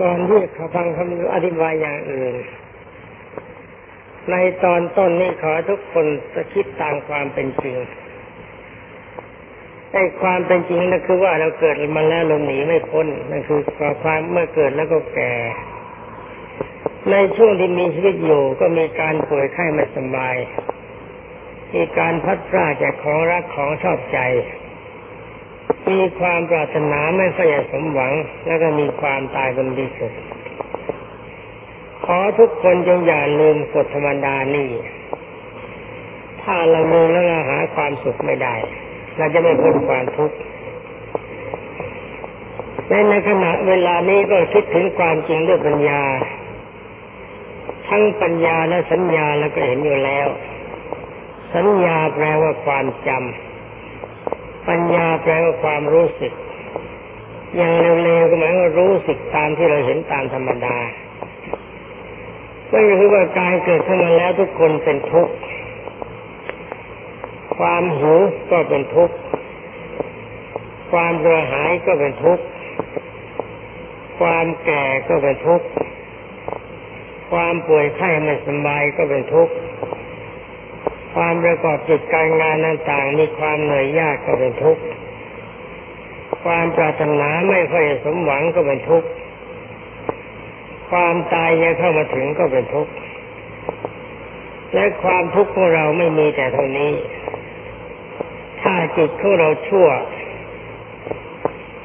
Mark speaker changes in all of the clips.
Speaker 1: ก่อนที่เขาฟังคำอธิบายอย่างอื่น ในตอนต้นนี้ขอทุกคนจะคิดตามความเป็นจริงไอ้ความเป็นจริงนั่นคือว่าเราเกิดมาแล้วเราหนีไม่พ้นนั่นคือความเมื่อเกิดแล้วก็แก่ ในช่วงที่มีชีวิตอยู่ก็มีการป่วยไข้ไม่สบาย มีการพัดพลาดจากของรักของชอบใจ มีความปรารถนาไม่ค่อยสมหวัง แล้วก็มีความตายบนดีสุด ขอทุกคนจงอย่าลืมกฎธรรมดานี่ ถ้าเราลืมแล้วเราหาความสุขไม่ได้ เราจะไม่พ้นความทุกข์ในในขณะเวลานี้ก็คิดถึงความจริงด้วยปัญญา ทั้งปัญญาและสัญญาแล้วก็เห็นอยู่แล้ว สัญญาแปลว่าความจำ ปัญญาแปลว่าความรู้สึก อย่างเร็วๆก็หมายว่ารู้สึกตามที่เราเห็นตามธรรมดาก็คือว่าการเกิดขึ้นมาแล้วทุกคนเป็นทุกข์ ความหิวก็เป็นทุกข์ ความกระหายก็เป็นทุกข์ ความแก่ก็เป็นทุกข์ ความป่วยไข้ไม่สบายก็เป็นทุกข์ ความประกอบจิตการงานต่างๆมีความเหนื่อยยากก็เป็นทุกข์ความปรารถนาไม่ค่อยสมหวังก็เป็นทุกข์ความตายยังเข้ามาถึงก็เป็นทุกข์และความทุกข์ของเราไม่มีแต่เท่านี้ ถ้าจิตของเราชั่ว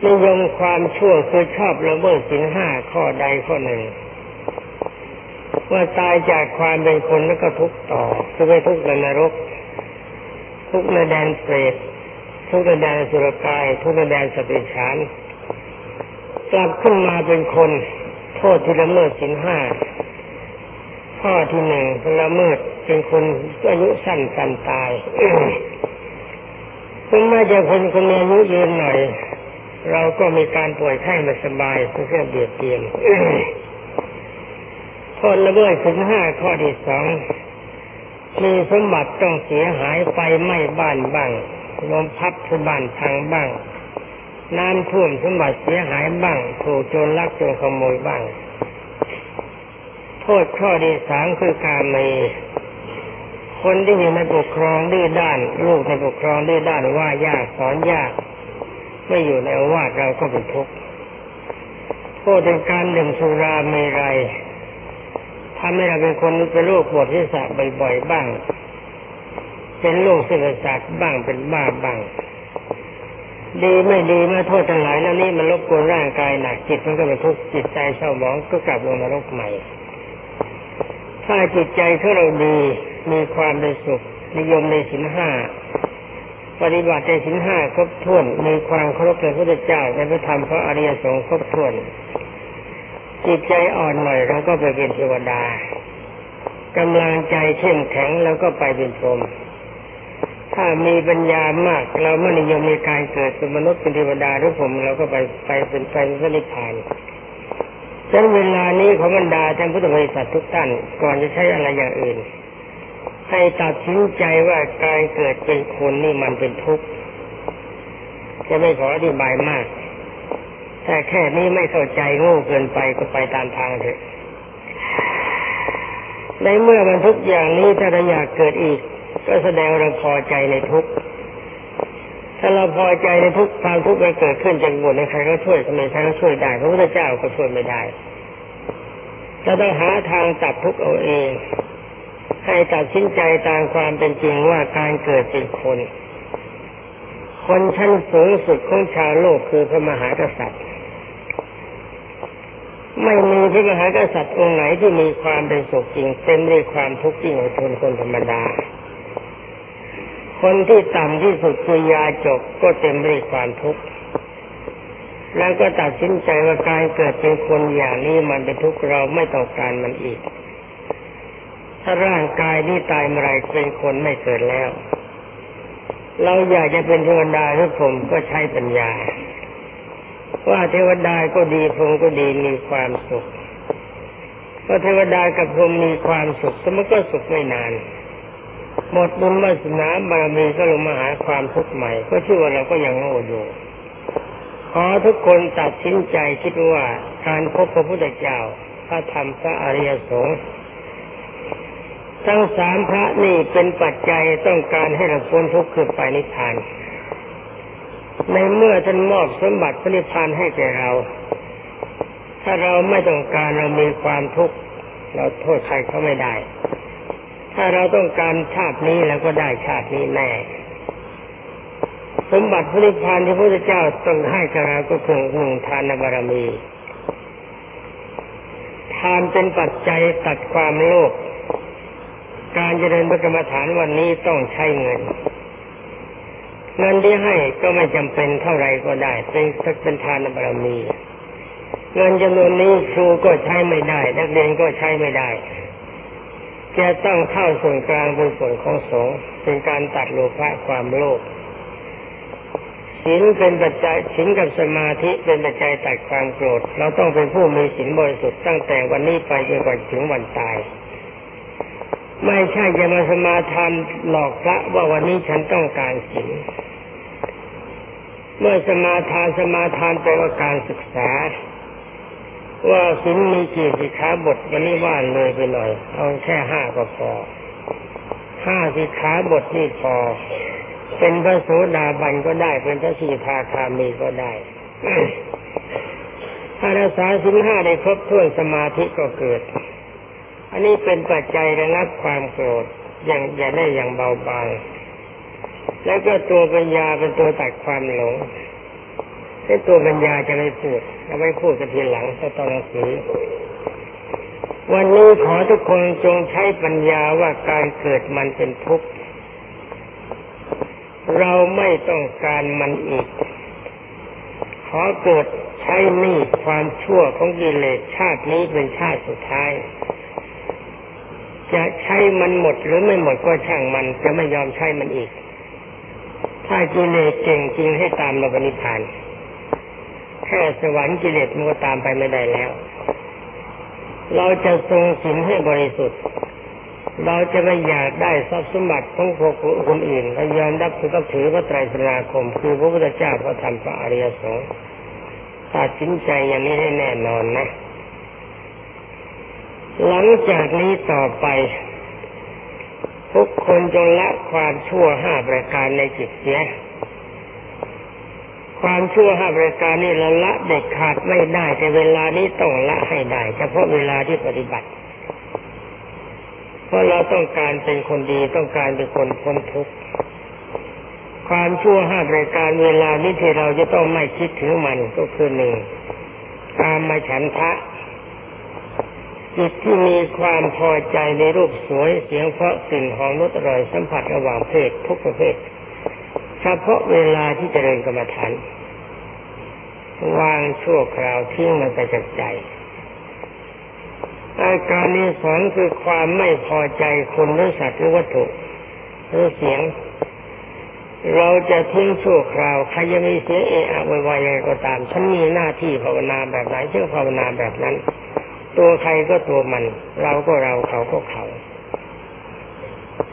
Speaker 1: นิยมความชั่วคือชอบละเมิดสินห้าข้อใดข้อหนึ่ง เมื่อตายจากความเป็นคนแล้วก็ทุกต่อคือไปทุกในนรก ทุกในแดนเปรตทุกในแดนสุรกาย ทุกในแดนสติฉานกลับขึ้นมาเป็นคน โทษที่ละเมิดสินห้าข้อที่หนึ่งละเมิดเป็นคนอายุสั้นกันตายถึงแม้จะคนคนมีอายุยืนหน่อย เราก็มีการป่วยไข้ไม่สบายเพื่อเบียดเบียน โทษละเมิดถึงห้าข้อที่สองมีสมบัติต้องเสียหายไฟไหม้บ้านบ้างลมพัดทุบ้านพังบ้าง น้ำท่วมสมบัติเสียหายบ้าง ถูกโจรลักโจรขโมยบ้าง โทษข้อที่สามคือการเมคนที่อยู่ในปกครองดื้อด้าน ลูกในปกครองดื้อด้านว่ายากสอนยาก ไม่อยู่ในอาวาสเราก็เป็นทุกข์โทษในการดื่มสุราเมรัย ทำให้เราเป็นคนเป็นโรคปวดที่สะบ่อยๆบ้าง เป็นโรคเส้นประสาทบ้างเป็นบ้าบ้าง ดีไม่ดีเมื่อโทษทั้งหลายแล้วนี่มันรบกวนร่างกายหนักจิตมันก็เป็นทุกข์จิตใจเศร้าหมองก็กลับลงนรกใหม่ ถ้าจิตใจของเราดีมีความเป็นสุขนิยมในสินห้าปฏิบัติในสินห้าครบถ้วนมีความเคารพในพระเจ้าในพระธรรมพระอริยสงฆ์ครบถ้วน จิตใจอ่อนหน่อยเราก็ไปเป็นเทวดากำลังใจเข้มแข็งแล้วก็ไปเป็นพรหมถ้ามีปัญญามาก เราไม่นิยมในการเกิดเป็นมนุษย์เป็นเทวดาหรือผมเราก็ไปไปเป็นไปพระนิพพานฉะนั้นเวลานี้ของบรรดาท่านพุทธบริษัททุกท่านก่อนจะใช้อะไรอย่างอื่น ให้ตัดสินใจว่าการเกิดเป็นคนนี่มันเป็นทุกข์จะไม่ขออธิบายมาก แต่แค่นี้ไม่เข้าใจโง่เกินไปก็ไปตามทางเถอะในเมื่อมันทุกอย่างนี้ถ้าเราอยากเกิดอีก ก็แสดงเราพอใจในทุก ถ้าเราพอใจในทุกความทุกมันเกิดขึ้นจากบุญในใครก็ช่วยทำไมใครก็ช่วยได้พระพุทธเจ้าก็ช่วยไม่ได้เราต้องหาทางตัดทุกเอาเอง ให้ตัดสินใจตามความเป็นจริงว่าการเกิดเป็นคน คนชั้นสูงสุดของชาวโลกคือพระมหากษัตริย์ ไม่มีพระมหากษัตริย์องค์ไหนที่มีความเป็นสุขจริงเต็มด้วยความทุกข์จริงทนคนธรรมดา คนที่ต่ำที่สุดคือยาจกก็เต็มด้วยความทุกข์แล้วก็ตัดสินใจว่าการเกิดเป็นคนอย่างนี้มันเป็นทุกข์เราไม่ต้องการมันอีก ถ้าร่างกายนี้ตายเมื่อไรเป็นคนไม่เกิดแล้ว เราอยากจะเป็นเทวดาหรือผมก็ใช้ปัญญา ว่าเทวดาก็ดีพรหมก็ดีมีความสุขเพราะเทวดากับพรหมมีความสุขแต่มันก็สุขไม่นานหมดบุญวาสนาบารมีก็ลงมาหาความทุกข์ใหม่ ก็ชื่อว่าเราก็ยังโง่อยู่คอทุกคนตัดสินใจคิดว่าการพบพระพุทธเจ้าพระธรรมพระอริยสงฆ์ทั้งสามพระนี่เป็นปัจจัยต้องการให้เราพ้นทุกข์คือไปนิพพาน ในเมื่อท่านมอบสมบัติพระนิพพานให้แก่เรา ถ้าเราไม่ต้องการเรามีความทุกข์เราโทษใครเขาไม่ได้ ถ้าเราต้องการชาตินี้แล้วก็ได้ชาตินี้แน่สมบัติพระนิพพานที่พระเจ้าต้องให้กับเราก็คือหนึ่งทานบารมีทานเป็นปัจจัยตัดความโลภการเจริญพระกรรมฐานวันนี้ต้องใช้เงิน เงินที่ให้ก็ไม่จำเป็นเท่าไรก็ได้ เป็นเป็นทานบารมี เงินจำนวนนี้ครูก็ใช้ไม่ได้ นักเรียนก็ใช้ไม่ได้จะต้องเข้าส่วนกลางเป็นส่วนของสงฆ์เป็นการตัดโลภะความโลภศีลเป็นปัจจัยศีลกับสมาธิเป็นปัจจัยตัดความโกรธ เราต้องเป็นผู้มีศีลบริสุทธิ์ตั้งแต่วันนี้ไปจนกว่าถึงวันตาย ไม่ใช่จะมาสมาทานหลอกพระว่าวันนี้ฉันต้องการศีลเมื่อสมาทานสมาทานแปลว่าการศึกษา ว่าศีลมีกี่สิขาบทวันนี้ว่าเลยไปหน่อย เอาแค่ห้าก็พอห้าสิขาบทนี่พอ เป็นพระโสดาบันก็ได้ เป็นพระสีทาคามีก็ได้ถ้ารักษาสินห้าได้ครบถ้วนสมาธิก็เกิด อันนี้เป็นปัจจัยระงับความโกรธอย่างอย่าได้อย่างเบาบางแล้วก็ตัวปัญญาเป็นตัวตัดความหลงแต่ตัวปัญญาจะไม่พูดจะไม่พูดกันทีหลังจะต้องหนังสือวันนี้ขอทุกคนจงใช้ปัญญาว่าการเกิดมันเป็นทุกข์เราไม่ต้องการมันอีก ขอเกิดใช้นี่ความชั่วของกิเลสชาตินี้เป็นชาติสุดท้าย จะใช้มันหมดหรือไม่หมดก็ช่างมัน จะไม่ยอมใช้มันอีก ถ้ากิเลสเก่งจริงให้ตามเราปณิพานแค่สวรรค์กิเลสมันก็ตามไปไม่ได้แล้ว เราจะทรงศีลให้บริสุทธิ์ เราจะไม่อยากได้ทรัพย์สมบัติของคนอื่นเรายอมรับถือก็ถือพระไตรสนาคม คือพระพุทธเจ้าพระธรรมพระอริยสงฆ์ตัดสินใจอย่างนี้ให้แน่นอนนะ หลังจากนี้ต่อไปทุกคนจงละความชั่วห้าประการในจิตเสีย ความชั่วห้าประการนี้เราละเด็ดขาดไม่ได้ แต่เวลานี้ต้องละให้ได้เฉพาะเวลาที่ปฏิบัติ เพราะเราต้องการเป็นคนดีต้องการเป็นคนพ้นทุกข์ความชั่วห้าประการเวลานี้ที่เราจะต้องไม่คิดถึงมันก็คือหนึ่งการมาฉันทะ จิตที่มีความพอใจในรูปสวยเสียงเพราะกลิ่นหอมรสอร่อยสัมผัสระหว่างเพศทุกประเภทเฉพาะเวลาที่จเจริญกรรมฐานวางชั่วคราวทิ้งมันไปจากใจอาการนี้สองคือความไม่พอใจคนหรือสัตว์หรือวัตถุหรือเสียง เราจะทิ้งชั่วคราวใครยังมีเสียงเอะอะวายๆก็ตามฉันมีหน้าที่ภาวนาแบบไหนเชื่อภาวนาแบบนั้น ตัวใครก็ตัวมัน เราก็เราเขาก็เขา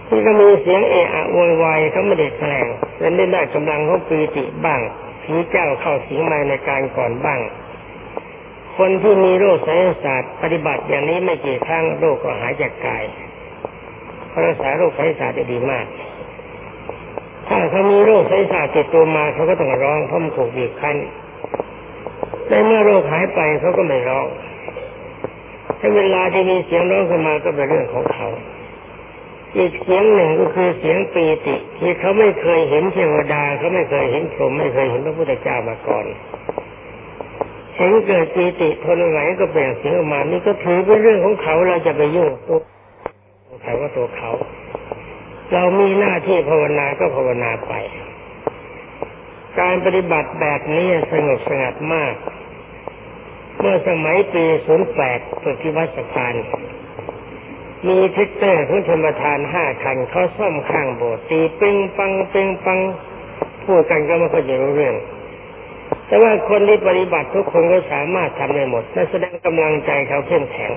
Speaker 1: ที่ก็มีเสียงเอะอะโวยวายเขาไม่ได้แสดงและได้ได้กำลังเขาปีติบ้างผีเจ้าเข้าสิงมาในการก่อนบ้าง คนที่มีโรคไสยศาสตร์ปฏิบัติอย่างนี้ไม่กี่ครั้งโรคก็หายจากกายเขารักษาโรคไสยศาสตร์ได้ดีมาก ถ้าเขามีโรคไสยศาสตร์ติดตัวมาเขาก็ต้องร้องเพราะมันถูกบีบคั้นแต่เมื่อโรคหายไปเขาก็ไม่ร้อง ถ้าเวลาที่มีเสียงร้องขึ้นมาก็เป็นเรื่องของเขา อีกเสียงหนึ่งก็คือเสียงปีติที่เขาไม่เคยเห็นเทวดาเขาไม่เคยเห็นพรหมไม่เคยเห็นพระพุทธเจ้ามาก่อนเห็นเกิดปีติทนไหวก็เปล่งเสียงออกมา นี่ก็ถือเป็นเรื่องของเขาเราจะไปยุ่งตัวใครว่าตัวเขา เรามีหน้าที่ภาวนาก็ภาวนาไป การปฏิบัติแบบนี้สงบสงัดมาก เมื่อสมัยปี08ฝึกที่วัดสะพานมีเทคเตอร์ของธรรมทานห้าคันเขาซ่อมข้างโบสถ์ตีปิงปังปิงปังพูดกันก็ไม่ค่อยจะรู้เรื่อง แต่ว่าคนที่ปฏิบัติทุกคนก็สามารถทำได้หมดนั่นแสดงกำลังใจเขาเข้มแข็ง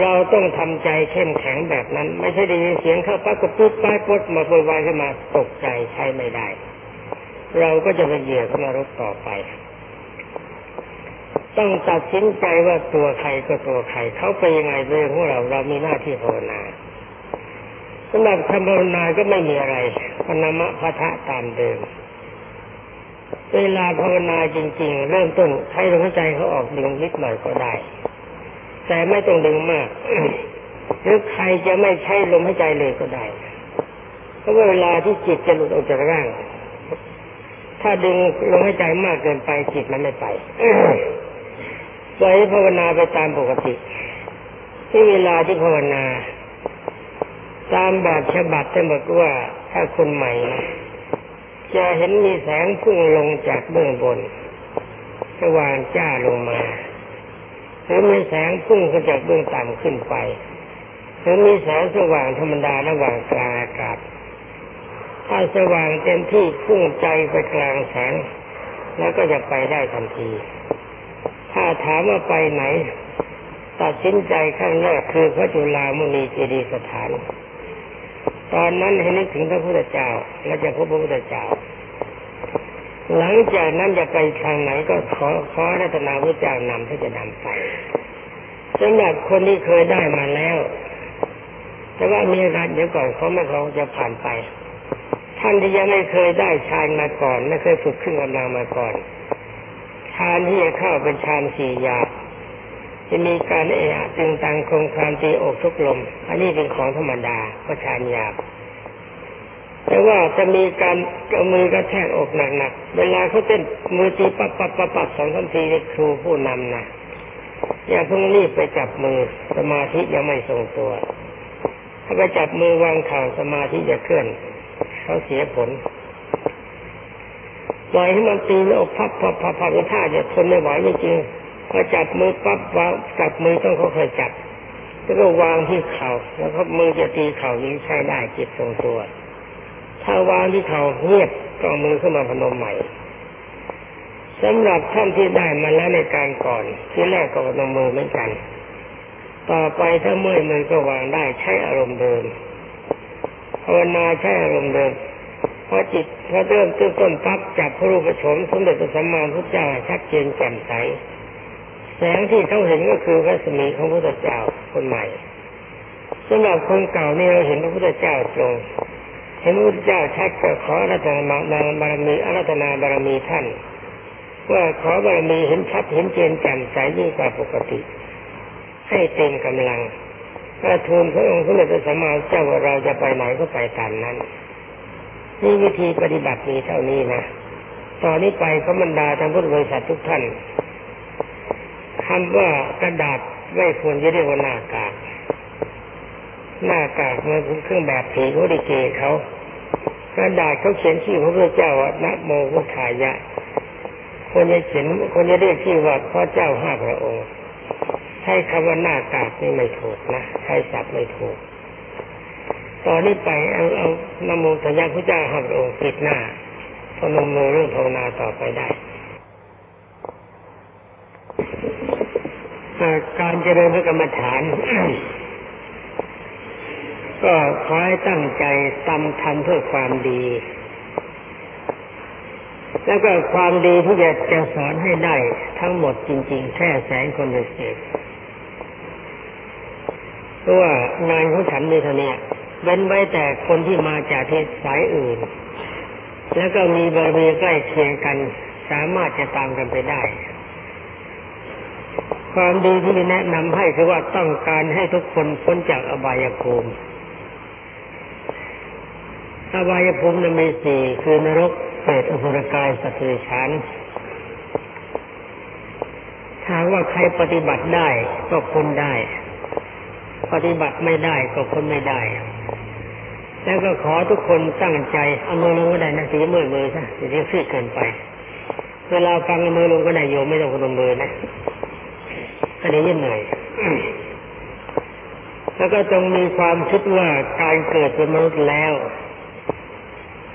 Speaker 1: เราต้องทำใจเข้มแข็งแบบนั้น ไม่ใช่ได้ยินเสียงเข้าปั๊บก็ปุ๊บป้ายปุ๊บมาโวยวายขึ้นมาตกใจใช้ไม่ได้ เราก็จะเป็นเหยื่อของนรกต่อไป ต้องตัดสินใจว่าตัวใครก็ตัวใครเขาไปยังไงเรื่องของเราเรามีหน้าที่ภาวนาสำหรับคำภาวนาก็ไม่มีอะไรพนามะพะทะตามเดิม เวลาภาวนาจริง ๆ เริ่มต้นให้ลมหายใจเขาออกดึงนิดหน่อยก็ได้ แต่ไม่ต้องดึงมากหรือใครจะไม่ใช้ลมหายใจเลยก็ได้เพราะเวลาที่จิตจะหลุดออกจากร่าง ถ้าดึงลมหายใจมากเกินไปจิตมันไม่ไป ปล่อยภาวนาไปตามปกติ ที่เวลาที่ภาวนา ตามแบบฉบับท่านบอกว่าถ้าคนใหม่นะจะเห็นมีแสงพุ่งลงจากเบื้องบนสว่างจ้าลงมาหรือมีแสงพุ่งขึ้นจากเบื้องต่ำขึ้นไปหรือมีแสงสว่างธรรมดาระหว่างกลางอากาศถ้าสว่างเต็มที่พุ่งใจไปกลางแสง แล้วก็จะไปได้ทันที ถ้าถามว่าไปไหน ตัดสินใจข้างแรกคือพระจุลามุนีเจดีสถาน ตอนนั้นให้นึกถึงพระพุทธเจ้า และจะพบพระพุทธเจ้า หลังจากนั้นจะไปทางไหนก็ขอขอรัตนาพระเจ้านำที่จะนำไปสำหรับคนที่เคยได้มาแล้ว แต่ว่ามีการเดี๋ยวก่อนเขาไม่เขาจะผ่านไป ท่านที่ยังไม่เคยได้ฌานมาก่อน ไม่เคยฝึกขึ้นกำลังมาก่อน ฌานที่จะเข้าเป็นฌานสี่หยาบจะมีการเอะตึงตังคงความตีอกทุกลม อันนี้เป็นของธรรมดาก็ฌานหยาบแต่ว่าจะมีการเอามือกระแทกอกหนักๆ เวลาเขาเต้นมือตีปับปับปับปับสองสามทีครูผู้นำนะอย่าเพิ่งรีบไปจับมือสมาธิยังไม่ทรงตัว ถ้าไปจับมือวางข่าวสมาธิจะเคลื่อน เขาเสียผล ปล่อยให้มันตีแล้วพับพับพับพับท่าจะทนไม่ไหวจริงๆพอจับมือปั๊บวางจับมือต้องค่อยๆจับแล้วก็วางที่เข่าแล้วก็มือจะตีเข่านี้ใช้ได้จิตทรงตัว ถ้าวางที่เข่าเงียบก็มือขึ้นมาพนมใหม่สำหรับท่านที่ได้มาแล้วในการก่อนที่แรกก็พนมมือเหมือนกัน ต่อไปถ้าเมื่อยมือก็วางได้ใช้อารมณ์เดิมภาวนาใช้อารมณ์เดิม อจิตพอเริ่มต้นต้นปั๊บจับพระรูปโฉมสมเด็จพระสัมมาสัมพุทธเจ้าชัดเจนแจ่มใส แสงที่เขาเห็นก็คือพระสมีของพระพุทธเจ้าคนใหม่สำหรับคนเก่านี่เราเห็นพระพุทธเจ้าตรงเห็นพระพุทธเจ้าชัดก็ขอรัตนานางบารมีอารัตนาบารมีท่าน ว่าขอบารมีเห็นชัดเห็นเจนแจ่มใสยิ่งกว่าปกติ ให้เต็มกำลังกระทูลพระองค์สมเด็จพระสัมมาสัมพุทธเจ้าว่าเราจะไปไหนก็ไปตามนั้น นี่วิธีปฏิบัติมีเท่านี้นะตอนนี้ไปก็บรรดาทางพุทธบริษัททุกท่านคำว่ากระดาษไม่ควรจะเรียกว่าหน้ากากหน้ากากมันเป็นเครื่องแบบผีเขาดิเกเขากระดาษเขาเขียนชื่อพระพุทธเจ้าว่านะโมพุทธายะคนจะเขียนคนจะเรียกชื่อว่าพระเจ้าห้าพระองค์ใช้คำว่าหน้ากากนี่ไม่ถูกนะใช้ศัพท์ไม่ถูก ตอนนี้ไปเอาเอานโมทยาพระเจ้าห้าพระองค์ปิดหน้าพนมมือเรื่องภาวนาต่อไปได้การเจริญพระกรรมฐาน ก็ขอให้ตั้งใจทำทำเพื่อความดี แล้วก็ความดีที่จะจะสอนให้ได้ทั้งหมดจริง ๆ แค่แสนคนเศษเพราะว่างานของฉันในเท่านี้ เว้นไว้แต่คนที่มาจากเทศสายอื่น แล้วก็มีบริเวณใกล้เคียงกัน สามารถจะตามกันไปได้ ความดีที่แนะนำให้คือว่าต้องการให้ทุกคนพ้นจากอบายภูมิอบายภูมินั้นมีสี่คือนรกเปรตอภรกายสัตว์เดรัจฉานถ้าว่าใครปฏิบัติได้ก็พ้นได้ ปฏิบัติไม่ได้ก็พ้นไม่ได้ แล้วก็ขอทุกคนตั้งใจเอามือลงก็ได้นะสีมือมือซะสีเรียกเกินไป เวลาฟังมือลงก็ได้โยมไม่ต้องพนมมือนะอันนี้ยิ่งเหนื่อยแล้วก็จงมีความคิดว่าการเกิดเป็นมนุษย์แล้ว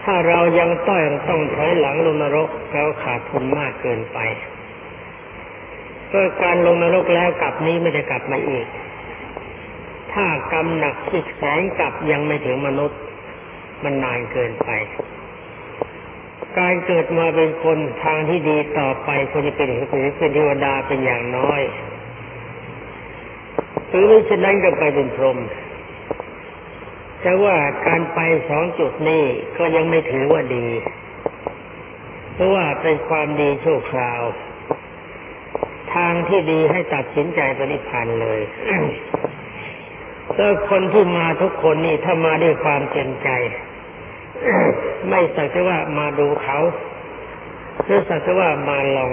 Speaker 1: ถ้าเรายังต้อยต้องถอยหลังลงนรกเราขาดทุนมากเกินไปก็การลงนรกแล้วกลับนี้ไม่จะกลับมาอีก ถ้ากรรมหนักอีกแสนกับยังไม่ถึงมนุษย์ มันนานเกินไป การเกิดมาเป็นคนทางที่ดีต่อไปคนจะเป็นเป็นเทวดาเป็นอย่างน้อยหรือไม่เช่นนั้นก็ไปเป็นพรหมแต่ว่าการไปสองจุดนี้ก็ยังไม่ถือว่าดี เพราะว่าเป็นความดีชั่วคราว ทางที่ดีให้ตัดสินใจปฏิพันธ์เลย แล้วคนที่มาทุกคนนี่ถ้ามาด้วยความเต็มใจ ไม่สักแต่ว่ามาดูเขาหรือสักแต่ว่ามาลอง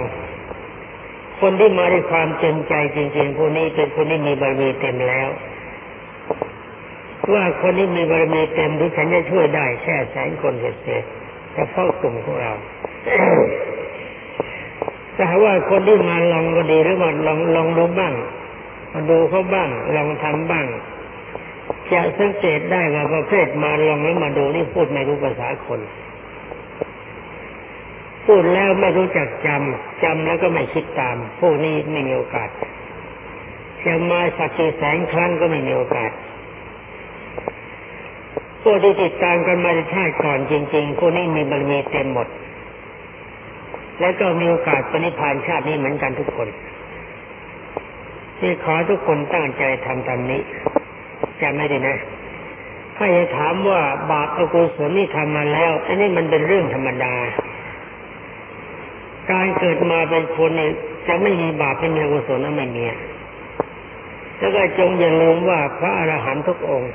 Speaker 1: คนที่มาด้วยความเต็มใจจริงๆพวกนี้เป็นคนที่มีบารมีเต็มแล้วว่าคนที่มีบารมีเต็มที่ฉันจะช่วยได้แค่แสนคนเศษเฉพาะกลุ่มของเราแต่ว่าคนที่มาลองก็ดีหรือมาลองลองดูบ้างมาดูเขาบ้าง ลองทำบ้าง จะสังเกตได้ว่าประเภทมาลองแล้วมาดูนี่พูดไม่รู้ภาษาคน พูดแล้วไม่รู้จักจำจำแล้วก็ไม่คิดตาม พวกนี้ไม่มีโอกาสจะมาสักกี่แสนครั้งก็ไม่มีโอกาสพวกที่ติดตามกันมาในชาติก่อนจริงๆพวกนี้มีบารมีเต็มหมด แล้วก็มีโอกาสปณิพานชาตินี้เหมือนกันทุกคนที่ขอทุกคนตั้งใจทำตามนี้ จำไม่ได้นะถ้าจะถามว่าบาปอกุศลนี่ทำมาแล้ว อันนี้มันเป็นเรื่องธรรมดา การเกิดมาเป็นคนเนี่ยจะไม่มีบาปไม่มีอกุศลนั้นไม่มีแล้วก็จงอย่าลืมว่าพระอรหันต์ทุกองค์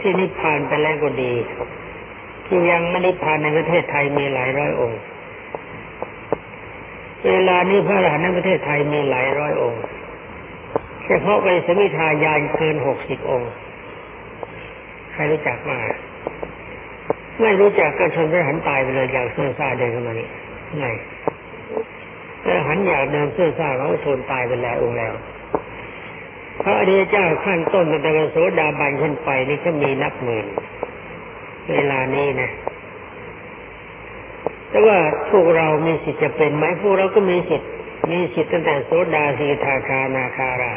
Speaker 1: ที่นิพพานไปแล้วก็ดี ที่ยังไม่นิพพานในประเทศไทยมีหลายร้อยองค์ เวลานี้พระอรหันต์ในประเทศไทยมีหลายร้อยองค์ เฉพาะไปสมิทายานเกินหกสิบองค์ ใครรู้จักมาไม่รู้จักก็ชนพระหันตายไปเลยอย่างเสื่อซ่าเดินเข้ามานี่ไงพระหันอยากเดินเสื่อซ่าเขาชนตายไปแล้วองค์แล้วพระอริยเจ้าขั้นต้นตั้งแต่โสดาบันขึ้นไปนี่ก็มีนับหมื่นเวลานี้นะ แต่ว่าพวกเรามีสิทธิ์จะเป็นไหมพวกเราก็มีสิทธิ์ มีสิทธิ์ตั้งแต่โสดาสีทาคานาคารา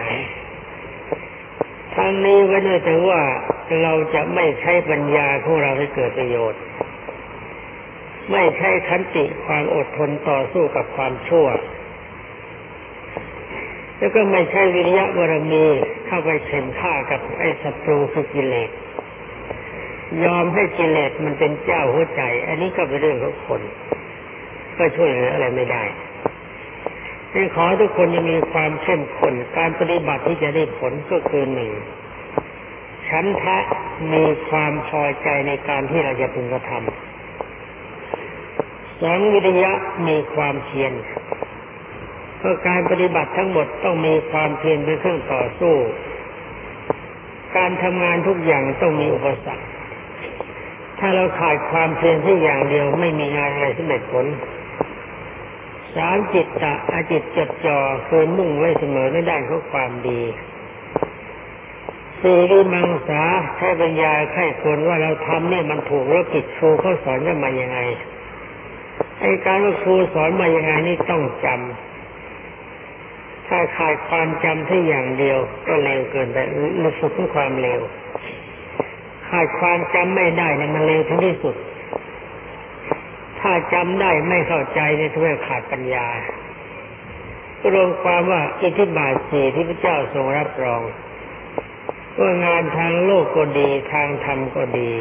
Speaker 1: ทั้งนี้ไว้ด้วยแต่ว่าเราจะไม่ใช้ปัญญาของเราให้เกิดประโยชน์ ไม่ใช้ขันติความอดทนต่อสู้กับความชั่ว แล้วก็ไม่ใช่วิริยะบารมีเข้าไปเข็นฆ่ากับไอ้ศัตรูคือกิเลสยอมให้กิเลสมันเป็นเจ้าหัวใจ อันนี้ก็เป็นเรื่องของคน ก็ช่วยเหลืออะไรไม่ได้ ที่ขอทุกคนจะมีความเข้มข้นการปฏิบัติที่จะได้ผลก็คือหนึ่งฉันทะมีความพอใจในการที่เราจะพึงกระทำสองวิทยะมีความเพียรเพราะการปฏิบัติทั้งหมดต้องมีความเพียรเป็นเครื่องต่อสู้ การทำงานทุกอย่างต้องมีอุปสรรค ถ้าเราขาดความเพียรที่อย่างเดียวไม่มีงานอะไรสำเร็จผล สามจิตตะอาจิตจดจ่อคือมุ่งไว้เสมอในด้านของความดีสี่ริมังสาใช้ปัญญาไข้ควรว่าเราทำเนี่ยมันถูกหรือผิดครูเขาสอนกันมายังไงไอ้การว่าครูสอนมายังไงนี่ต้องจำถ้าขาดความจำที่อย่างเดียวก็เร็วเกินไปรู้สึกถึงความเร็วขาดความจำไม่ได้เนี่ยมันเร็วถึงที่สุด ถ้าจำได้ไม่เข้าใจในทุกขาดปัญญารวมความว่าอิทธิบาทสี่ที่พระเจ้าทรงรับรองว่างานทางโลกก็ดีทางธรรมก็ดี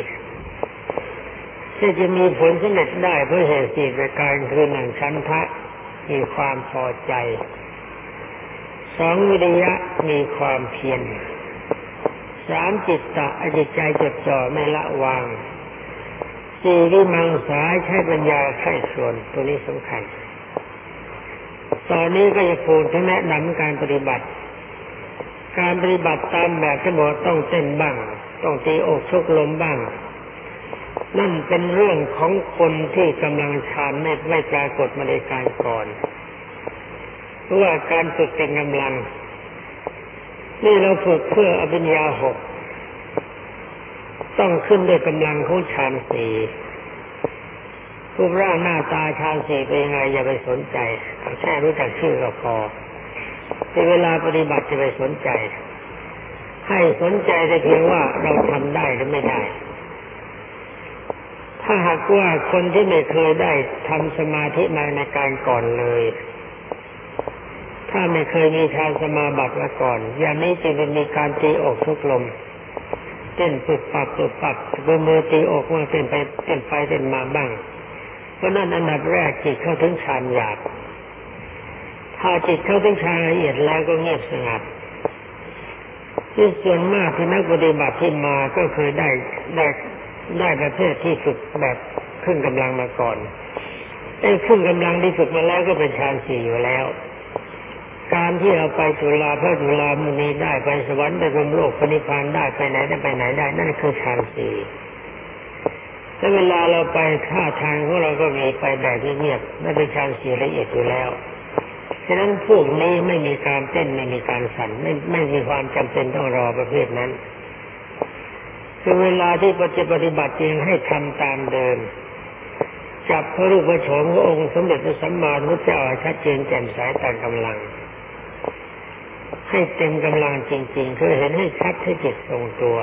Speaker 1: ที่จะมีผลสำเร็จได้เพราะเหตุสี่ประการคือหนึ่งชั้นทะมีความพอใจสองวิริยะมีความเพียรสามจิตตะอจิตใจจดจ่อไม่ละวาง สี่วิมังสายใช้ปัญญาไข้ส่วนตัวนี้สำคัญ ตอนนี้ก็จะพูดถึงแนะนำการปฏิบัติ การปฏิบัติตามแบบที่บอกต้องเต้นบ้าง ต้องตีอกชกลมบ้าง นั่นเป็นเรื่องของคนที่กำลังฌานไม่ไม่ปรากฏมาในการก่อนเพราะว่าการฝึกเป็นกำลัง นี่เราฝึกเพื่ออภิญญาหก ต้องขึ้นด้วยกำลังของฌานสี่รูปร่างหน้าตาฌานสี่เป็นยังไงอย่าไปสนใจแค่รู้จักชื่อก็พอในเวลาปฏิบัติจะไปสนใจ ให้สนใจแต่เพียงว่าเราทำได้หรือไม่ได้ ถ้าหากว่าคนที่ไม่เคยได้ทำสมาธิมาในการก่อนเลย ถ้าไม่เคยมีฌานสมาบัติมาก่อน อย่างนี้จึงจะมีการตีอกทุกลม เต้นปุบปับปุบปับเบมือตีอกมาเต้นไปเต้นไปเต้นมาบ้าง เพราะนั้นอันดับแรกจิตเข้าถึงฌานหยาบถ้าจิตเข้าถึงฌานละเอียดแล้วก็เงียบสงัดที่ส่วนมากที่นักปฏิบัติที่มาก็เคยได้ได้ได้ประเภทที่ฝึกแบบขึ้นกำลังมาก่อนไอ้ขึ้นกำลังที่ฝึกมาแล้วก็เป็นฌานสี่อยู่แล้ว การที่เราไปจุฬาพระจุฬามุนีได้ไปสวรรค์ไปพรมโลกปณิพานได้ไปไหนได้ไปไหนได้ นั่นคือฌานสี่แล้วเวลาเราไปท่าทางของเราก็มีไปแบบเงียบนั่นเป็นฌานสี่ละเอียดอยู่แล้วฉะนั้นพวกนี้ไม่มีการเต้นไม่มีการสั่นไม่ไม่มีความจำเป็นต้องรอประเภทนั้นคือเวลาที่ปฏิบัติจริงให้ทำตามเดิมจับพระรูปพระโฉมพระองค์สมเด็จพระสัมมาสัมพุทธเจ้าชัดเจนแจ่มใสตามกำลัง ให้เต็มกำลังจริง ๆ คือเห็นให้ชัดให้จิตทรงตัว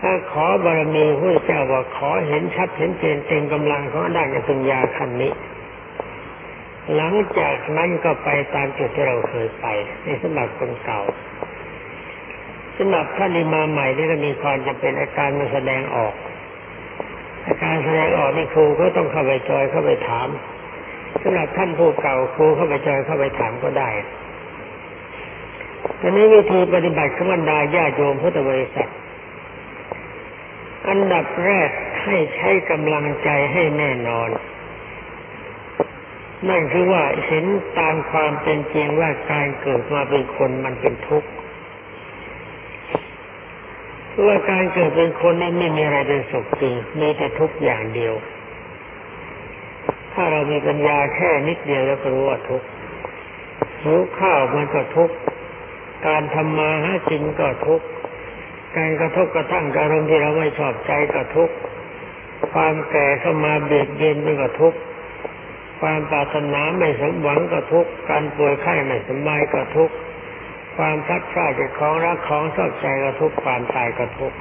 Speaker 1: ถ้าขอบารมีพระเจ้าว่าขอเห็นชัดเห็นเจนเต็มกำลังของด้านปัญญาขั้นนี้ หลังจากนั้นก็ไปตามจุดที่เราเคยไปในสมบัติคนเก่าสำหรับท่านมาใหม่นี่ก็มีความจะเป็นอาการมาแสดงออกอาการแสดงออกนี่ครูก็ต้องเข้าไปจอยเข้าไปถามสำหรับท่านผู้เก่าครูเข้าไปจอยเข้าไปถามก็ได้ ทีนี้วิธีปฏิบัติขบรรดาญาโยมพุทธบริษัท อันดับแรกให้ใช้กำลังใจให้แน่นอน นั่นคือว่าเห็นตามความเป็นจริงว่าการเกิดมาเป็นคนมันเป็นทุกข์ว่าการเกิดเป็นคนนั้นไม่มีอะไรเป็นสุขจริงมีแต่ทุกข์อย่างเดียว ถ้าเรามีปัญญาแค่นิดเดียวแล้วก็รู้ว่าทุกข์หิวข้าวมันก็ทุกข์ การทำมาหากินก็ทุกข์การกระทบกระทั่งอารมณ์ที่เราไม่ชอบใจก็ทุกข์ความแก่เข้ามาเบียดเบียนมันก็ทุกข์ความปรารถนาไม่สมหวังก็ทุกข์การป่วยไข้ไม่สบายก็ทุกข์ความพัดพลาดจากของรักของชอบใจก็ทุกความตายก็ทุก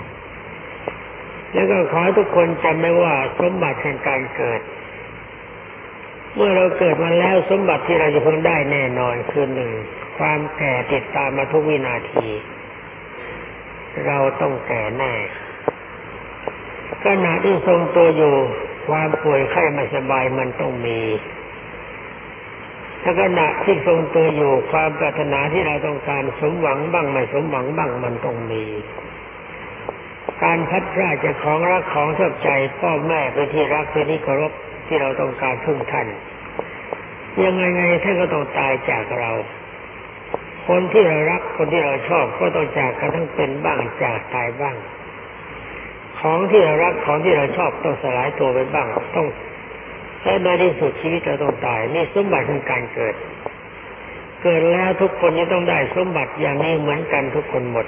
Speaker 1: แล้วก็ขอให้ทุกคนจำไว้ว่าสมบัติแห่งการเกิด เมื่อเราเกิดมาแล้วสมบัติที่เราจะพิ่งได้แน่นอนคือหนึ่งความแก่ติดตามมาทุกวินาที เราต้องแก่แน่ขณะที่ทรงตัวอยู่ ความป่วยไข้ไม่สบายมันต้องมีถ้าขณะที่ทรงตัวอยู่ ความปรารถนาที่เราต้องการสมหวังบ้างไม่สมหวังบ้างมันต้องมี การพัดพลาดจากของรักของชอบใจพ่อแม่เป็นที่รักเป็นที่เคารพ ที่เราต้องการพึ่งท่าน ยังไงไงท่านก็ต้องตายจากเรา คนที่เรารักคนที่เราชอบก็ต้องจากกันทั้งเป็นบ้างจากตายบ้าง ของที่เรารักของที่เราชอบต้องสลายตัวไปบ้างต้องและในที่สุดชีวิตเราต้องตายนี่สมบัติของการเกิด เกิดแล้วทุกคนจะต้องได้สมบัติอย่างนี้เหมือนกันทุกคนหมด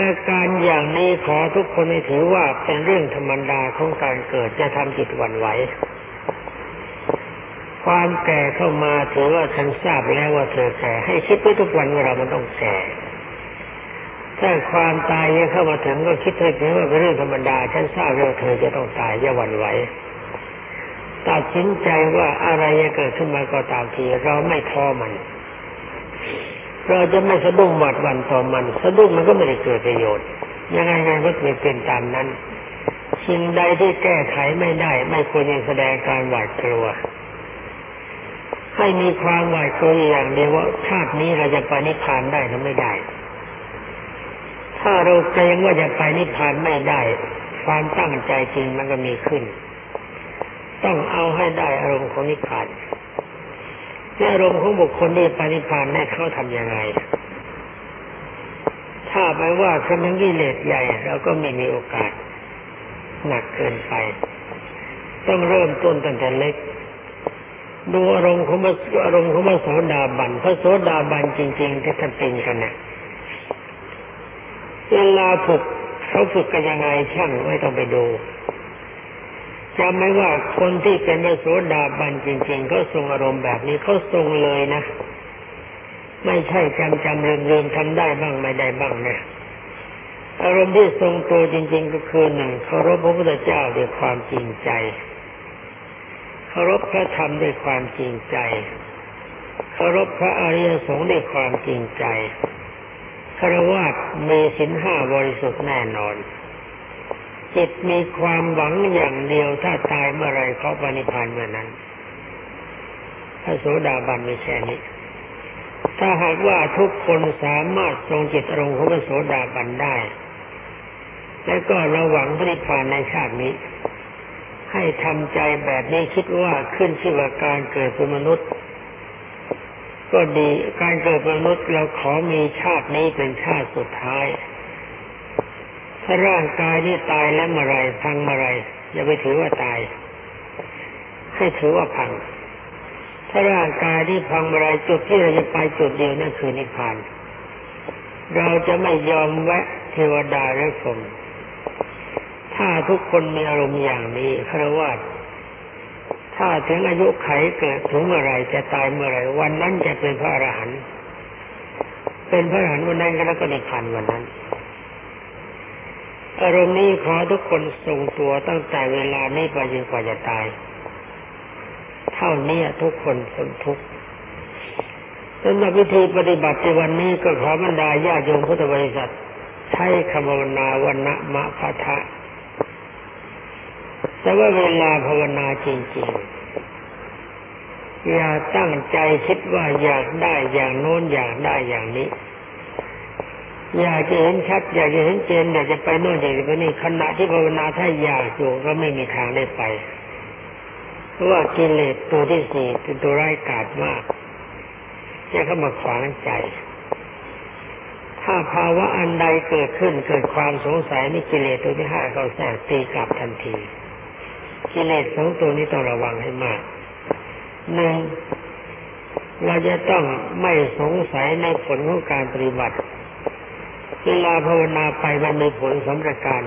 Speaker 1: อาการอย่างนี้ขอทุกคนให้ถือว่าเป็นเรื่องธรรมดาของการเกิดจะทำจิตวันไหว ความแก่เข้ามาถือว่าฉันทราบแล้วว่าเธอแก่ให้คิดไว้ทุกวันว่าเรามันต้องแก่ถ้าความตายเข้ามาถึงก็คิดให้ถึงว่าเป็นเรื่องธรรมดาฉันทราบแล้วเธอจะต้องตายอย่าหวั่นไหวตัดสินใจว่าอะไรจะเกิดขึ้นมาก็ตามทีเราไม่ท้อมัน เราจะไม่สะดุ้งหวาดวันต่อมัน สะดุ้งมันก็ไม่ได้เกิดประโยชน์ ยังไงไงก็เกิดเป็นตามนั้นสิ่งใดที่แก้ไขไม่ได้ ไม่ควรจะแสดงการหวาดกลัว ให้มีความหวาดกลัวอย่างเดียวว่าชาตินี้เราจะไปนิพพานได้หรือไม่ได้ ถ้าเราเกรงว่าจะไปนิพพานไม่ได้ ความตั้งใจจริงมันก็มีขึ้น ต้องเอาให้ได้อารมณ์ของนิพพาน อารมณ์ของบุคคลที่ปนิพานแน่เขาทำยังไง ถ้าไปว่าคำนังกิเลสใหญ่ เราก็ไม่มีโอกาส หนักเกินไป ต้องเริ่มต้นตั้งแต่เล็ก ดูอารมณ์ของพระอารมณ์ของพระโสดาบันพระโสดาบันจริงๆที่ท่านเป็นกันเนี่ยเวลาฝึกเขาฝึกกันยังไงช่างไม่ต้องไปดู จำไม่ว่าคนที่เป็นพระโสดาบันจริงๆเขาทรงอารมณ์แบบนี้เขาทรงเลยนะ ไม่ใช่จำจำลืมลืมทำได้บ้างไม่ได้บ้างนะอารมณ์ที่ทรงตัวจริง ๆ ก็คือหนึ่งเคารพพระพุทธเจ้าด้วยความจริงใจเคารพพระธรรมด้วยความจริงใจเคารพพระอริยสงฆ์ด้วยความจริงใจคารวะมีสินห้าบริสุทธิ์แน่นอน จิตมีความหวังอย่างเดียว ถ้าตายเมื่อไรเขาปณิพันธ์เมื่อนั้นพระโสดาบันไม่แค่นี้ ถ้าหากว่าทุกคนสามารถทรงจิตอารมณ์ของพระโสดาบันได้ และก็ระหวังปณิพานธ์ในชาตินี้ ให้ทำใจแบบนี้คิดว่าขึ้นชื่อว่าการเกิดเป็นมนุษย์ก็ดีการเกิดมนุษย์เราขอมีชาตินี้เป็นชาติสุดท้าย ร่างกายนี่ตายแล้วเมื่อไรพังเมื่อไรอย่าไปถือว่าตาย ให้ถือว่าพัง ถ้าร่างกายที่พังเมื่อไรจุดที่เราจะไปจุดเดียวนั่นคือนิพพาน เราจะไม่ยอมแวะเทวดาและสมถ้าทุกคนมีอารมณ์อย่างนี้คารวะถ้าถึงอายุไขเกิดถึงเมื่อไรจะตายเมื่อไรวันนั้นจะเป็นพระอรหันต์เป็นพระอรหันต์วันนั้นก็แล้วก็ในพันวันนั้น อารมณ์นี้ขอทุกคนทรงตัวตั้งแต่เวลานี้ไปจนกว่าจะตาย เท่านี้ทุกคนสมทุกสำหรับวิธีปฏิบัติในวันนี้ก็ขอบรรดาญาโยมพุทธบริษัทใช้คำภาวนาวันนะมะพะทะแต่ว่าเวลาภาวนาจริงๆ อย่าตั้งใจคิดว่าอยากได้อย่างโน้นอยากได้อย่างนี้ อยากจะเห็นชัดอยากจะเห็นเจนอยากจะไปโน่นอยากจะไปนี่ขณะที่ภาวนาถ้าอยากอยู่ก็ไม่มีทางได้ไปเพราะว่ากิเลสตัวที่สี่เป็นตัวร้ายกาจมากจะเข้ามาขวางใจ ถ้าภาวะอันใดเกิดขึ้นเกิดความสงสัยนี่กิเลสตัวที่ห้าเขาแทรกตีกลับทันที กิเลสสองตัวนี้ต้องระวังให้มากหนึ่งเราจะต้องไม่สงสัยในผลของการปฏิบัติ เวลาภาวนาไปมันมีผลสำประการ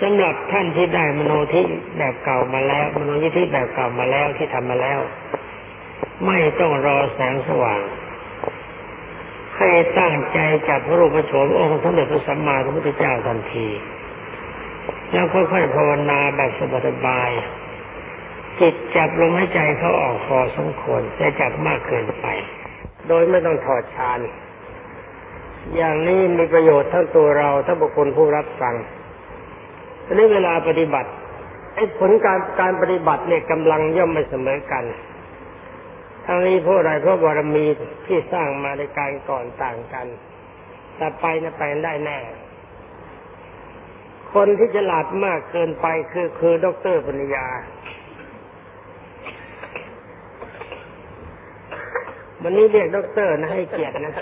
Speaker 1: สำหรับท่านที่ได้มโนทิแบบเก่ามาแล้ว มโนยิธิแบบเก่ามาแล้วที่ทำมาแล้ว ไม่ต้องรอแสงสว่าง ให้ตั้งใจจับพระรูปโฉมองค์สมเด็จพระสัมมาสัมพุทธเจ้าทันที แล้วค่อยๆภาวนาแบบสบายๆจิตจับลมหายใจเขาออกพอสมควรแต่จับมากเกินไป โดยไม่ต้องถอดฌาน อย่างนี้มีประโยชน์ทั้งตัวเราทั้งบุคคลผู้รับฟังทีนี้เวลาปฏิบัติไอ้ผลการการปฏิบัติเนี่ยกำลังย่อมไม่เสมอกันทั้งนี้เพราะอะไรเพราะบารมีที่สร้างมาในการก่อนต่างกัน แต่ไปนะไปได้แน่ คนที่ฉลาดมากเกินไปคือคือด็อกเตอร์ปัญญาวันนี้เรียกด็อกเตอร์นะให้เกียรตินะ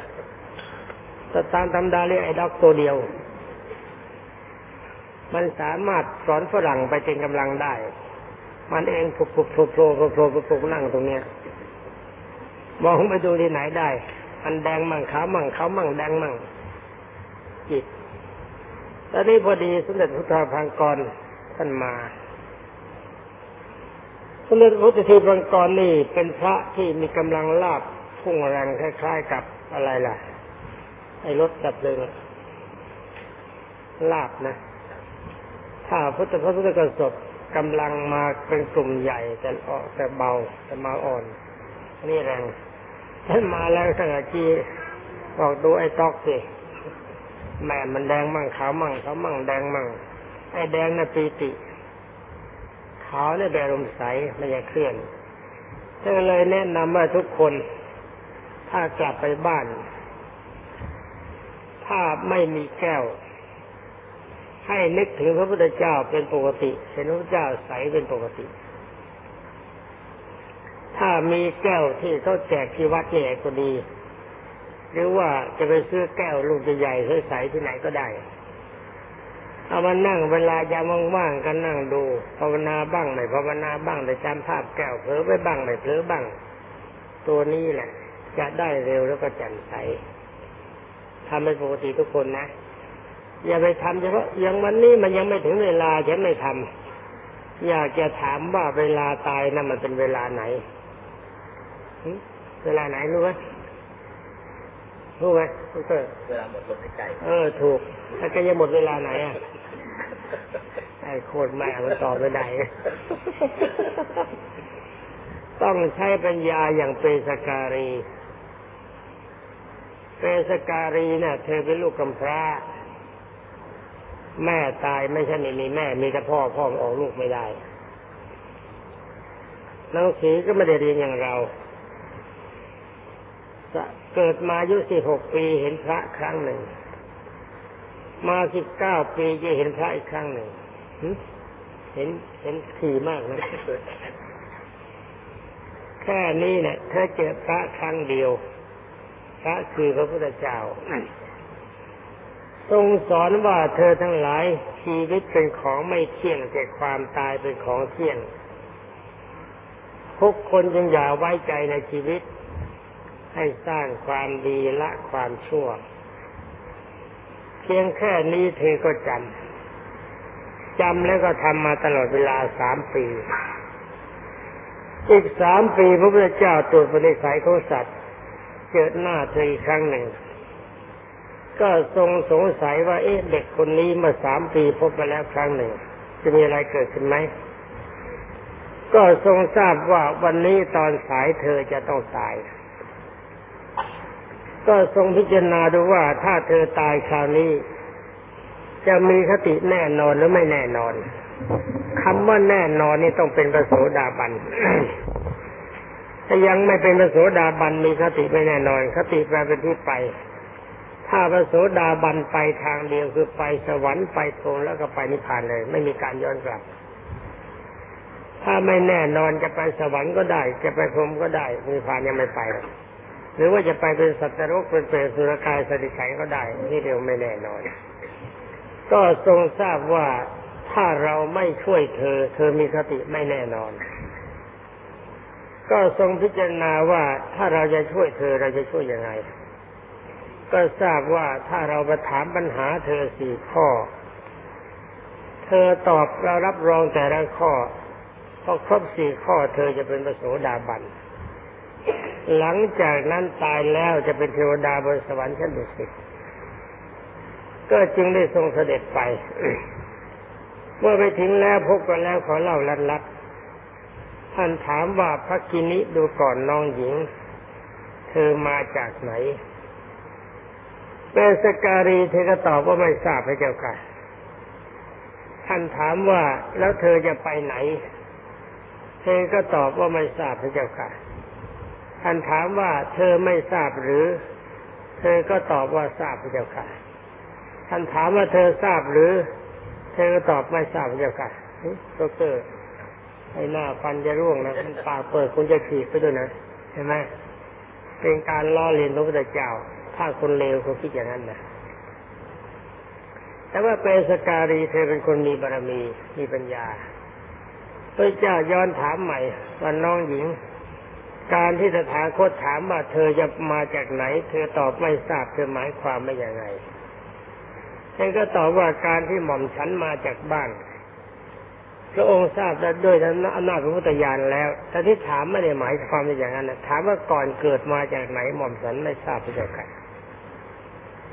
Speaker 1: แต่ตามธรรมดาเรียกไอ้ด็อกตัวเดียว มันสามารถสอนฝรั่งไปเป็นกำลังได้ มันเองผุบผุบโผล่โผล่โผล่โผล่นั่งตรงเนี้ยมองไปดูที่ไหนได้ มันแดงมั่งขาวมั่งขาวมั่งแดงมั่งจิตตอนนี้พอดีสมเด็จพุทธาพังกรท่านมาสมเด็จพุทธทีพังกรนี่เป็นพระที่มีกำลังลาบพุ่งแรงคล้าย ๆ กับอะไรล่ะ ไอ้รถดับเพลิงลาบนะ ถ้าพุทธพระพุทธกสบกำลังมาเป็นกลุ่มใหญ่แต่ออกแต่เบาแต่มาอ่อนนี่แรงท่านมาแล้วสังกีบอกดูไอ้ตอกสิแม่มันแดงมั่งขาวมั่งขาวมั่งแดงมั่งไอ้แดงน่ะปีติขาวเนี่ยแดงลมใสไม่ใช่เคลื่อนก็เลยแนะนำว่าทุกคน ถ้ากลับไปบ้าน ถ้าไม่มีแก้ว ให้นึกถึงพระพุทธเจ้าเป็นปกติเห็นพระเจ้าใสเป็นปกติ ถ้ามีแก้วที่เขาแจกที่วัดเนี่ยก็ดี หรือว่าจะไปซื้อแก้วลูกใหญ่ๆใสๆที่ไหนก็ได้เอามานั่งเวลายามว่างๆก็นั่งดูภาวนาบ้างไม่ภาวนาบ้างแต่จำภาพแก้วเผลอไปบ้างไม่เผลอบ้าง ตัวนี้แหละ จะได้เร็วแล้วก็แจ่มใส ทำเป็นปกติทุกคนนะ อย่าไปทำเฉพาะอย่างวันนี้มันยังไม่ถึงเวลาฉันไม่ทำอยากจะถามว่าเวลาตายนั้นมันเป็นเวลาไหน เวลาไหนรู้ไหมรู้ไหมดร
Speaker 2: เวลาหมดลมหายใจ
Speaker 1: เออถูกถ้าแกจะหมดเวลาไหนอะไอ้โคตรแม่มันตอบไม่ได้ต้องใช้ปัญญาอย่างเปสการี เปสการีเนี่ยเธอเป็นลูกกำพร้า แม่ตายไม่ใช่ไม่มีแม่ มีแต่พ่อพ่อออกลูกไม่ได้หนังสือก็ไม่ได้เรียนอย่างเรา เกิดมาอายุสิบหกปีเห็นพระครั้งหนึ่ง มาสิบเก้าปีจะเห็นพระอีกครั้งหนึ่งหึเห็นเห็นถี่มากนะแค่นี้เนี่ยเธอเจอพระครั้งเดียว พระคือพระพุทธเจ้าทรงสอนว่าเธอทั้งหลายชีวิตเป็นของไม่เที่ยงแต่ความตายเป็นของเที่ยงทุกคนจึงอย่าไว้ใจในชีวิต ให้สร้างความดีละความชั่ว เพียงแค่นี้เธอก็จำจำแล้วก็ทำมาตลอดเวลาสามปี อีกสามปีพระพุทธเจ้าตรวจปณิสัยของสัตว์ เกิดหน้าเธออีกครั้งหนึ่ง ก็ทรงสงสัยว่าเอ๊ะเด็กคนนี้เมื่อสามปีพบไปแล้วครั้งหนึ่ง จะมีอะไรเกิดขึ้นไหมก็ทรงทราบว่าวันนี้ตอนสายเธอจะต้องตาย ก็ทรงพิจารณาดูว่าถ้าเธอตายคราวนี้ จะมีคติแน่นอนหรือไม่แน่นอนคำว่าแน่นอนนี่ต้องเป็นพระโสดาบัน ถ้ายังไม่เป็นพระโสดาบันมีคติไม่แน่นอนคติแปลเป็นที่ไป ถ้าพระโสดาบันไปทางเดียวคือไปสวรรค์ไปพรหมแล้วก็ไปนิพพานเลย ไม่มีการย้อนกลับ ถ้าไม่แน่นอนจะไปสวรรค์ก็ได้ จะไปพรมก็ได้นิพพานยังไม่ไป หรือว่าจะไปเป็นสัตว์นรกเป็นเปรตสุรกายสติฉัยก็ได้นี่เดียวไม่แน่นอน ก็ทรงทราบว่าถ้าเราไม่ช่วยเธอ เธอมีคติไม่แน่นอน ก็ทรงพิจารณาว่าถ้าเราจะช่วยเธอเราจะช่วยยังไง ก็ทราบว่าถ้าเราไปถามปัญหาเธอสี่ข้อ เธอตอบเรารับรองแต่ละข้อพอครบสี่ข้อเธอจะเป็นพระโสดาบัน หลังจากนั้นตายแล้วจะเป็นเทวดาบนสวรรค์ชั้นดุสิตก็จึงได้ทรงเสด็จไป เมื่อไปถึงแล้วพบกันแล้วขอเล่าลัดลัด ท่านถามว่าพระกินิดูก่อนน้องหญิง เธอมาจากไหนเป็นสการีเธอก็ตอบว่าไม่ทราบพระเจ้าค่ะ ท่านถามว่าแล้วเธอจะไปไหน เธอก็ตอบว่าไม่ทราบพระเจ้าค่ะ ท่านถามว่าเธอไม่ทราบหรือ เธอก็ตอบว่าทราบพระเจ้าค่ะ ท่านถามว่าเธอทราบหรือ เธอก็ตอบไม่ทราบพระเจ้าค่ะดร ไอ้หน้าฟันจะร่วงนะมันปากเปิดคุณจะฉีกไปด้วยนะเห็นไหมเป็นการล้อเลียนพระพุทธเจ้า ถ้าคนเลวเขาคิดอย่างนั้นนะแต่ว่าเปสการีเธอเป็นคนมีบารมีมีปัญญาพระเจ้าย้อนถามใหม่ว่าน้องหญิง การที่สถาคตถามว่าเธอจะมาจากไหน เธอตอบไม่ทราบเธอหมายความไม่อย่างไรเธอก็ตอบว่าการที่หม่อมฉันมาจากบ้าน พระองค์ทราบด้วยอำนาจพระพุทธญาณแล้วแต่ที่ถามไม่ได้หมายความเป็นอย่างนั้นนะถามว่าก่อนเกิดมาจากไหนหม่อมฉันไม่ทราบพระเจ้าค่ะ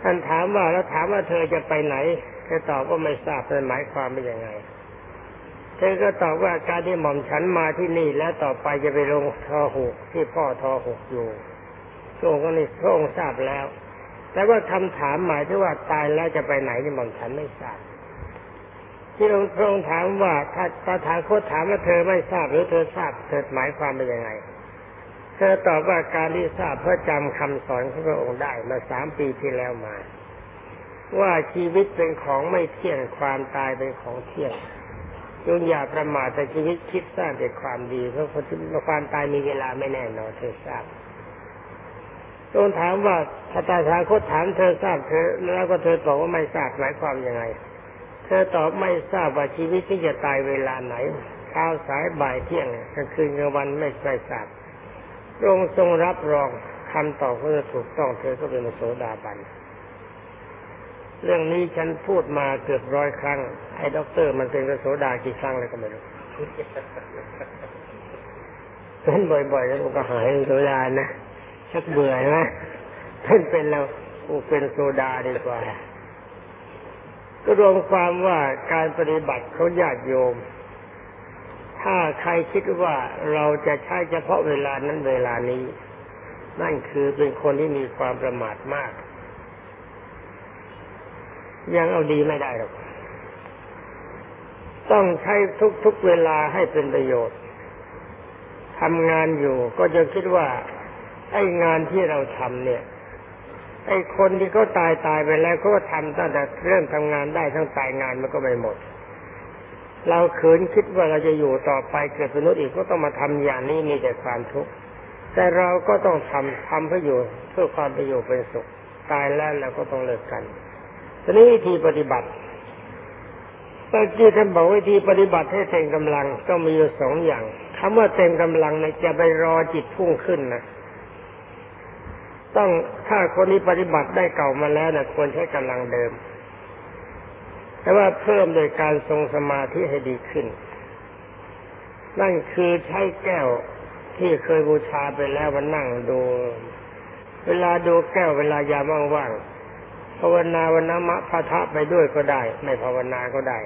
Speaker 1: ท่านถามว่าแล้วถามว่าเธอจะไปไหนเธอตอบว่าไม่ทราบเป็นหมายความเป็นยังไงเธอก็ตอบว่าการที่หม่อมฉันมาที่นี่แล้วต่อไปจะไปลงทอหกที่พ่อทอหกอยู่พระองค์ก็นี่พระองค์ทราบแล้ว แต่ว่าคำถามหมายถึงว่าตายแล้วจะไปไหนนี่หม่อมฉันไม่ทราบ ที่พระองค์ถามว่าถ้าประธานคตถามว่าเธอไม่ทราบหรือเธอทราบเธอหมายความเป็นยังไง เธอตอบว่าการที่ทราบเพื่อจำคำสอนของพระองค์ได้มาสามปีที่แล้วมา ว่าชีวิตเป็นของไม่เที่ยงความตายเป็นของเที่ยงจงอย่าประมาทแต่ชีวิตคิดสร้างแต่ความดีเพราะความตายมีเวลาไม่แน่นอนเธอทราบต้องถามว่าถ้าตาทาคตถามเธอทราบเธอแล้วก็เธอบอกว่าไม่ทราบหมายความยังไง เธอตอบไม่ทราบว่าชีวิตที่จะตายเวลาไหนเช้าสายบ่ายเที่ยงกลางคืนกลางวันไม่ใช่ทราบพระองค์ทรงรับรองคำตอบก็จะถูกต้องเธอก็เป็นโสดาบันเรื่องนี้ฉันพูดมาเกือบร้อยครั้ง ไอ้ด็อกเตอร์มันเป็นโสดากี่ครั้งเลยก็ไม่รู้เป็นบ่อยๆแล้วมันก็หายโสดานะชักเบื่อไหมเป็นเป็นแล้วกูเป็นโซดาดีกว่า ก็รวมความว่าการปฏิบัติเขาญาติโยม ถ้าใครคิดว่าเราจะใช้เฉพาะเวลานั้นเวลานี้ นั่นคือเป็นคนที่มีความประมาทมาก ยังเอาดีไม่ได้หรอกต้องใช้ทุกๆเวลาให้เป็นประโยชน์ทำงานอยู่ก็จะคิดว่าไอ้งานที่เราทำเนี่ย ไอ้คนที่เขาตายตายไปแล้วเขาก็ทำตั้งแต่เริ่มทำงานได้ทั้งตายงานมันก็ไม่หมด เราขืนคิดว่าเราจะอยู่ต่อไปเกิดมนุษย์อีกก็ต้องมาทำอย่างนี้มีแต่ความทุกข์แต่เราก็ต้องทำทำเพื่ออยู่เพื่อความประโยชน์เป็นสุข ตายแล้วเราก็ต้องเลิกกันทีนี้วิธีปฏิบัติเมื่อกี้ท่านบอกวิธีปฏิบัติให้เต็มกำลังก็มีอยู่สองอย่างคำว่าเต็มกำลังเนี่ยจะไปรอจิตพุ่งขึ้นนะ ต้องถ้าคนนี้ปฏิบัติได้เก่ามาแล้วนะควรใช้กำลังเดิม แต่ว่าเพิ่มโดยการทรงสมาธิให้ดีขึ้น นั่นคือใช้แก้วที่เคยบูชาไปแล้วมานั่งดู เวลาดูแก้วเวลายามว่างๆภาวนาวันนมะพะทะไปด้วยก็ได้ ไม่ภาวนาก็ได้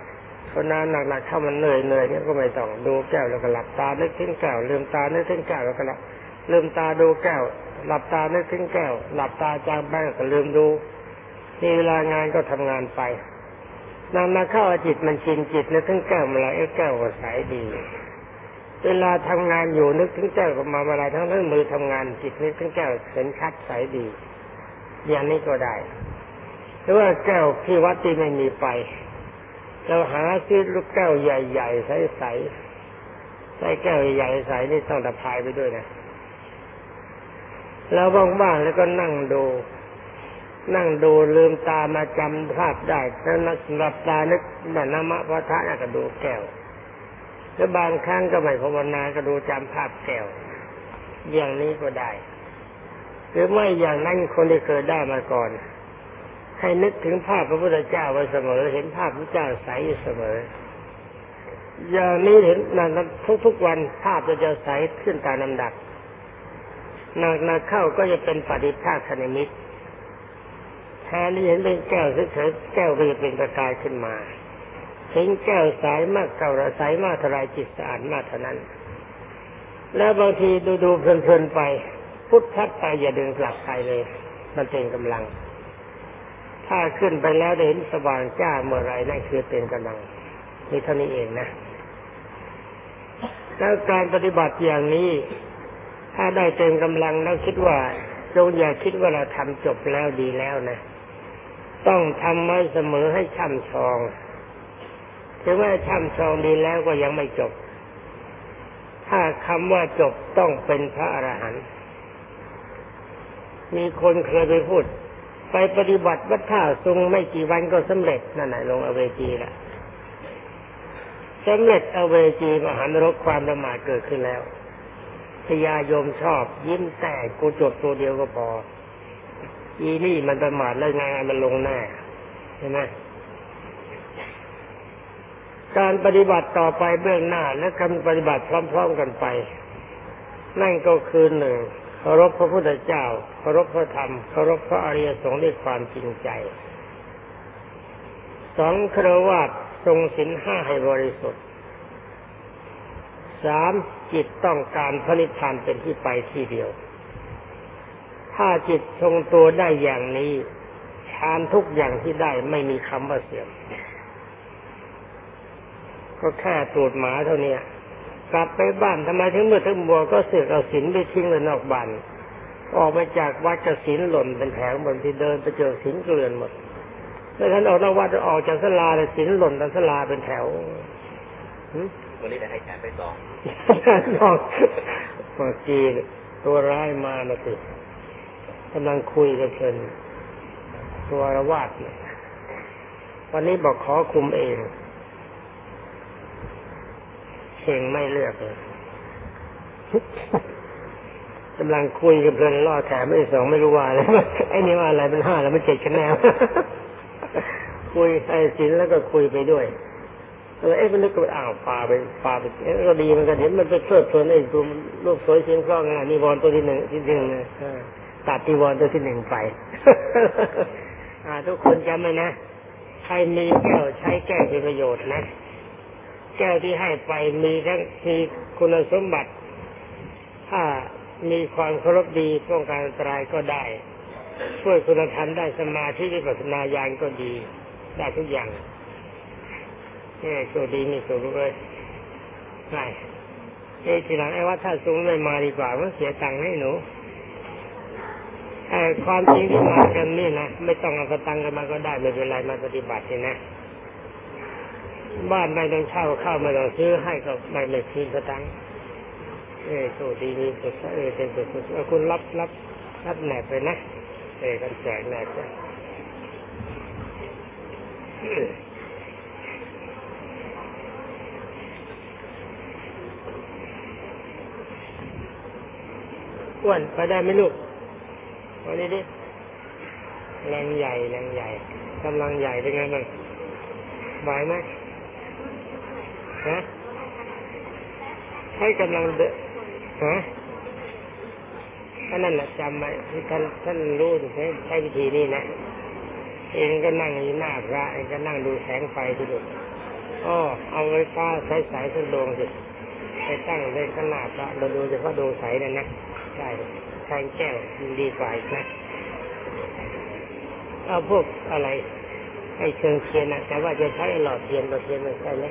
Speaker 1: ภาวนาหนักๆถ้ามันเหนื่อยเหนื่อยเนี่ยก็ไม่ต้องดูแก้วแล้วก็หลับตานึกถึงแก้วลืมตานึกถึงแก้วแล้วก็หลับ ลืมตาดูแก้ว หลับตานึกถึงแก้ว หลับตาจางไปก็ลืมดูนี่เวลางานก็ทำงานไปนานมาเข้าจิตมันชินจิตนึกถึงแก้วมาแล้วไอ้แก้วก็ใสดี เวลาทำงานอยู่นึกถึงแก้วก็มาเวลาทั้งทั้งมือทำงานจิตนึกถึงแก้วเห็นชัดใสดี อย่างนี้ก็ได้หรือว่าแก้วที่วัดที่ไม่มีไปเราหาซื้อลูกแก้วใหญ่ๆใสๆใส่แก้วใหญ่ๆใสนี่ต้องตะพายไปด้วยนะ แล้วบ้างๆแล้วก็นั่งดู นั่งดูลืมตามาจำภาพได้แล้วนักหลับตานึกแบบนามะพระทะก็ดูแก้วแล้วบางครั้งก็ไม่ภาวนาก็ดูจำภาพแก้วอย่างนี้ก็ได้ หรือไม่อย่างนั้นคนที่เคยได้มาก่อน ให้นึกถึงภาพพระพุทธเจ้าไว้เสมอ เห็นภาพพระเจ้าใสอยู่เสมอ อย่างนี้เห็นนานทุกๆวันภาพจะจะใสขึ้นตามลำดับ หนักหนักเข้าก็จะเป็นปฏิภาคนิมิตแทนที่เห็นเป็นแก้วเฉยๆแก้วก็จะเป็นประกายขึ้นมาเห็นแก้วใสมากเก่าระใสมากเท่าไรจิตสะอาดมากเท่านั้น แล้วบางทีดูดูเพลินๆไป พุทธัดไปอย่าดึงกลับไปเลย มันเป็นกำลัง ถ้าขึ้นไปแล้วเห็นสว่างจ้าเมื่อไรนั่นคือเป็นกำลังมีเท่านี้เองนะแล้วการปฏิบัติอย่างนี้ ถ้าได้เต็มกำลังแล้วคิดว่าจงอย่าคิดว่าเราทำจบแล้วดีแล้วนะ ต้องทำไว้เสมอให้ช่ำชองถึงแม้ช่ำชองดีแล้วก็ยังไม่จบ ถ้าคำว่าจบต้องเป็นพระอรหันต์มีคนเคยไปพูด ไปปฏิบัติวัดท่าทรงไม่กี่วันก็สำเร็จนั่นแหละลงอเวจีละสำเร็จอเวจีมหานรกความประมาทเกิดขึ้นแล้ว พญายมชอบ ยิ้มแต่กูจบตัวเดียวก็พอ อีนี่มันประมาทแล้วไงมันลงแน่ใช่ไหมการปฏิบัติต่อไปเบื้องหน้าและคำปฏิบัติพร้อมๆกันไป นั่นก็คือหนึ่งเคารพพระพุทธเจ้าเคารพพระธรรมเคารพพระอริยสงฆ์ด้วยความจริงใจสองครวาตทรงศีลห้าให้บริสุทธิ์สาม จิตต้องการพระนิพพานเป็นที่ไปที่เดียว ถ้าจิตทรงตัวได้อย่างนี้ฌานทุกอย่างที่ได้ไม่มีคำว่าเสื่อม ก็แค่ตูดหมาเท่านี้กลับไปบ้านทำไมถึงเมื่อถึงบัวก็เสือกเอาสินไปทิ้งไว้นอกบ้านออกมาจากวัดกสินหล่นเป็นแถวบนที่เดินไปเจอสินเกลื่อนหมดแล้วท่านออกนอกวัดออกจากสลาเลยสินหล่นตามสลาเป็นแถว
Speaker 2: วันนี้ได้ให้แขนไปสอง
Speaker 1: นอกเมื่อกี้ตัวร้ายมานะสิกำลังคุยกันเพลินตัวระวาดเนี่ยวันนี้บอกขอคุมเองเข่งไม่เลือกเลยกำลังคุยกันเพลินล่อแถมไม่สองไม่รู้ว่าอะไรไอ้นี่ว่าอะไรเป็นห้าแล้วมันเจ็ดคะแนนคุยไอ้สินแล้วก็คุยไปด้วย เออเอ๊ะมันนึกว่าอ้าวปลาไปปลาไปเอ๊ะก็ดีมันก็เห็นมันไปเพลิดเพลินไอ้ตัวลูกสวยเสียงกล้องอะนี่บอลตัวที่หนึ่งที่หนึ่งนะตัดจีวรตัวที่หนึ่งไปอ่า ทุกคนจำไว้นะใครมีแก้วใช้แก้วเป็นประโยชน์นะแก้วที่ให้ไปมีทั้งมีคุณสมบัติ ถ้ามีความเคารพดีป้องกันอันตรายก็ได้ช่วยคุณธรรมได้สมาธิวิปัสสนาญาณก็ดี ได้ทุกอย่างนี่ โชคดีนี่สุดเลยใช่เอ้ทีหลังไอ้ว่าถ้าสูงไม่มาดีกว่ามันเสียตังค์ให้หนูไอ้ความจริงที่มากันนี่นะไม่ต้องเอาตังค์กันมาก็ได้ไม่เป็นไรมาปฏิบัตินี่นะบ้านไม่ต้องเช่าเข้าไม่ต้องซื้อให้ก็ไม่ไม่คืนสตังค์เออโชคดีมีสุดเออเป็นสุดสุดคุณรับรับรับแหนบไปนะเออกันแจกแหนบไป อ้วนไปได้ไหมลูกวันนี้ดิแรงใหญ่แรงใหญ่กำลังใหญ่เป็นไงบ้างไหวไหมฮะให้กำลังเดนฮะอันนั้นแหละจำไว้ท่านท่านรู้ใช้ใช้วิธีนี้นะ เองก็นั่งอยู่หน้าพระเองก็นั่งดูแสงไฟทีเดียวอ๋อเอาไว้ฟ้าใช้สายสักดวงสิไปตั้งไว้ข้างหน้าพระเราดูเฉพาะดวงใสนั่นนะ ใช่แทงแก้วดีกว่าอีกนะเอาพวกอะไรไอเชิงเทียนนะแต่ว่าจะใช้หลอดเทียนหลอดเทียนมันใช่ไหม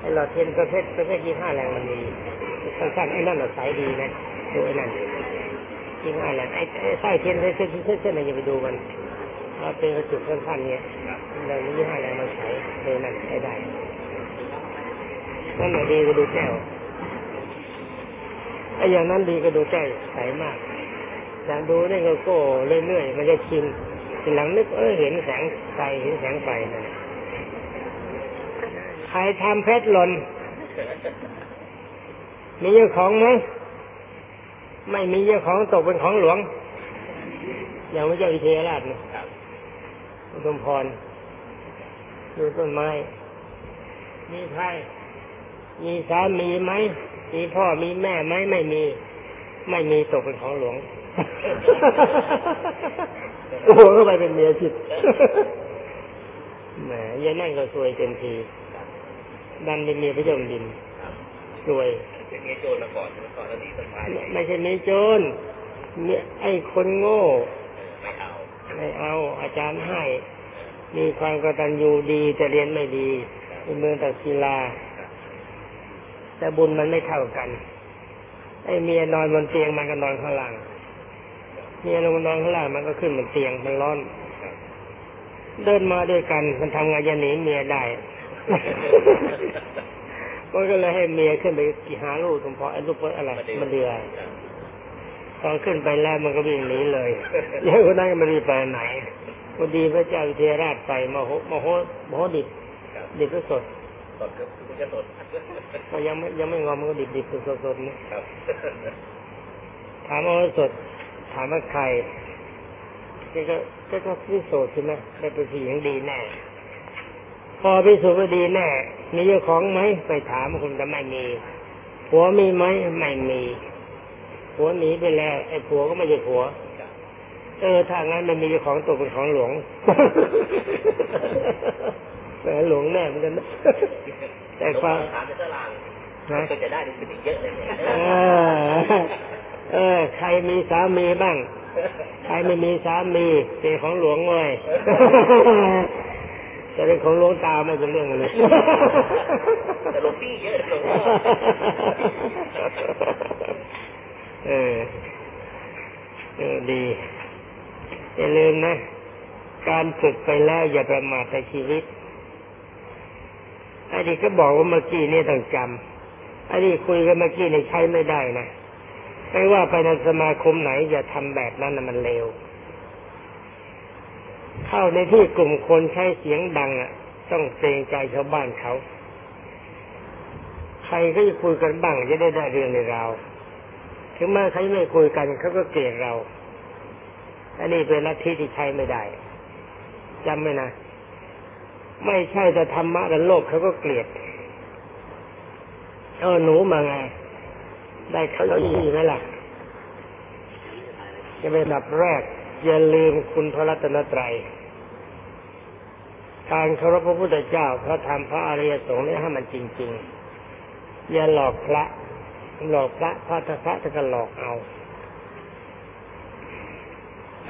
Speaker 1: ไอหลอดเทียนประเภทประเภทยี่ห้าแรงมันมีสั้นๆไอ้นั่นหลอดใสดีนะดูไอ้นั่นยี่ห้าแรงไอ้ไอ้สร้อยเทียนเส้นเส้นเส้นเส้นอะไรอย่าไปดูมันเราเป็นกระจุกสั้นๆเนี่ยเรามียี่ห้าแรงมันใสดูนั่นใช้ได้นั่นหละดีก็ดูแก้ว ไอ้อย่างนั้นดีก็ดูแก้ใสมากอย่างดูนี่ก็โก้เรื่อยๆมันจะชินทีหลังนึกเออเห็นแสงไฟเห็นแสงไฟนั่นใครทำเพชรหล่นมีเจ้าของไหมไม่มีเจ้าของตกเป็นของหลวง อย่างพระเจ้าอิเทยราชนี่อุดมพรดูต้นไม้ มีใคร มีสามีไหม มีพ่อมีแม่ไหมไม่มี ไม่มีตกเป็นของหลวงโอ้โหเข้าไปเป็นเมียผิดแหมยันนั่นก็ซวยเต็มที ดันเป็นเมียพระเจ้าแผ่นดินซวย
Speaker 2: เป็นไงโจรมาก่อนมาก่อนแล้วนี่สบาย
Speaker 1: ไม่ใช่มีโจรเนี่ยไอ้คนโง่
Speaker 2: ไม่เอา
Speaker 1: ไม่เอา อาจารย์ให้ มีความกตัญญูดีแต่เรียนไม่ดีเป็นเมืองตักศิลา แต่บุญมันไม่เท่ากัน ไอ้เมียนอนบนเตียงมันก็นอนข้างล่าง เมียลงนอนข้างล่างมันก็ขึ้นบนเตียงมันร้อน เดินมาด้วยกัน มันทำงานจะหนีเมียได้มันก็เลยให้เมียขึ้นไปกี่หาลูกสมพอไอ้ลูกอะไรมันเดือตอนขึ้นไปแล้วมันก็วิ่งหนีเลยยังคนนั้นก็ไม่รีบไปไหนพอดีพระเจ้าเทราชไปมโหมโหมโหดิบดิบก็สด
Speaker 2: สดก็คุณจะสด
Speaker 1: ก็ยังไม่ยังไม่งอมมันก็ดิบดิบสดสดสดนี่
Speaker 2: ครับ
Speaker 1: ถามว่าสด ถามว่าใครก็ก็ก็ก็พิสูจน์ใช่ไหมได้เป็นผู้หญิงดีแน่พอพิสูจน์ว่าดีแน่มีเจ้าของไหมไปถามคุณจะไม่มีผัวมีไหมไม่มีผัวหนีไปแล้วไอ้ผัวก็ไม่ใช่ผัวเออถ้างั้นมันมีเจ้าของตกเป็นของหลวง แหมหลวงแน่เหมือนกันนะแต่ความ
Speaker 2: ถามเป็นตาราง
Speaker 1: นะ
Speaker 2: ก็จะได้ดูสิเยอะเลยเนี่ย
Speaker 1: เออเออ ใครมีสามีบ้าง ใครไม่มีสามีเป็นของหลวงเว้ยจะเป็นของหลวงตาไม่เป็นเรื่องเลย
Speaker 2: แต่หลวงพี่เยอะหลวงพ่อ
Speaker 1: เออเออดีอย่าลืมนะ การฝึกไปแล้วอย่าประมาทในชีวิตไอ้ที่เขาบอกว่าเมื่อกี้นี่ต้องจำไอ้ที่คุยกันเมื่อกี้นี่ใช้ไม่ได้นะไม่ว่าไปในสมาคมไหนอย่าทำแบบนั้นนะมันเลวเข้าในที่กลุ่มคนใช้เสียงดังอะ ต้องเกรงใจชาวบ้านเขา ใครก็จะคุยกันบ้างจะได้ได้เรื่องในเรา ถึงแม้ใครไม่คุยกันเขาก็เกลียดเราอันนี้เป็นลัทธิที่ใช้ไม่ได้จำไว้นะ ไม่ใช่แต่ธรรมะแต่โลกเขาก็เกลียดเออหนูมาไง ได้เขาอี้ไหมล่ะจะเป็นดับแรก อย่าลืมคุณพระรัตนตรัย การเคารพพระพุทธเจ้าพระธรรมพระอริยสงฆ์นี่ให้มันจริง ๆ อย่าหลอกพระ หลอกพระพระทพระจะก็หลอกเอา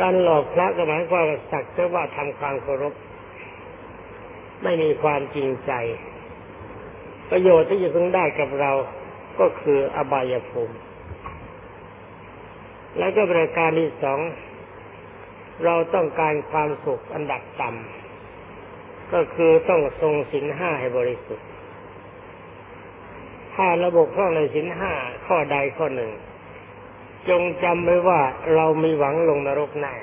Speaker 1: การหลอกพระก็หมายความว่าสักแต่ว่าทำความเคารพ ไม่มีความจริงใจ ประโยชน์ที่จะพึงได้กับเราก็คืออบายภูมิ แล้วก็ประการที่สอง เราต้องการความสุขอันดับต่ำก็คือต้องทรงสินห้าให้บริสุทธิ์ ถ้าระบบข้องในสินห้าข้อใดข้อหนึ่ง จงจำไว้ว่าเรามีหวังลงนรกแน่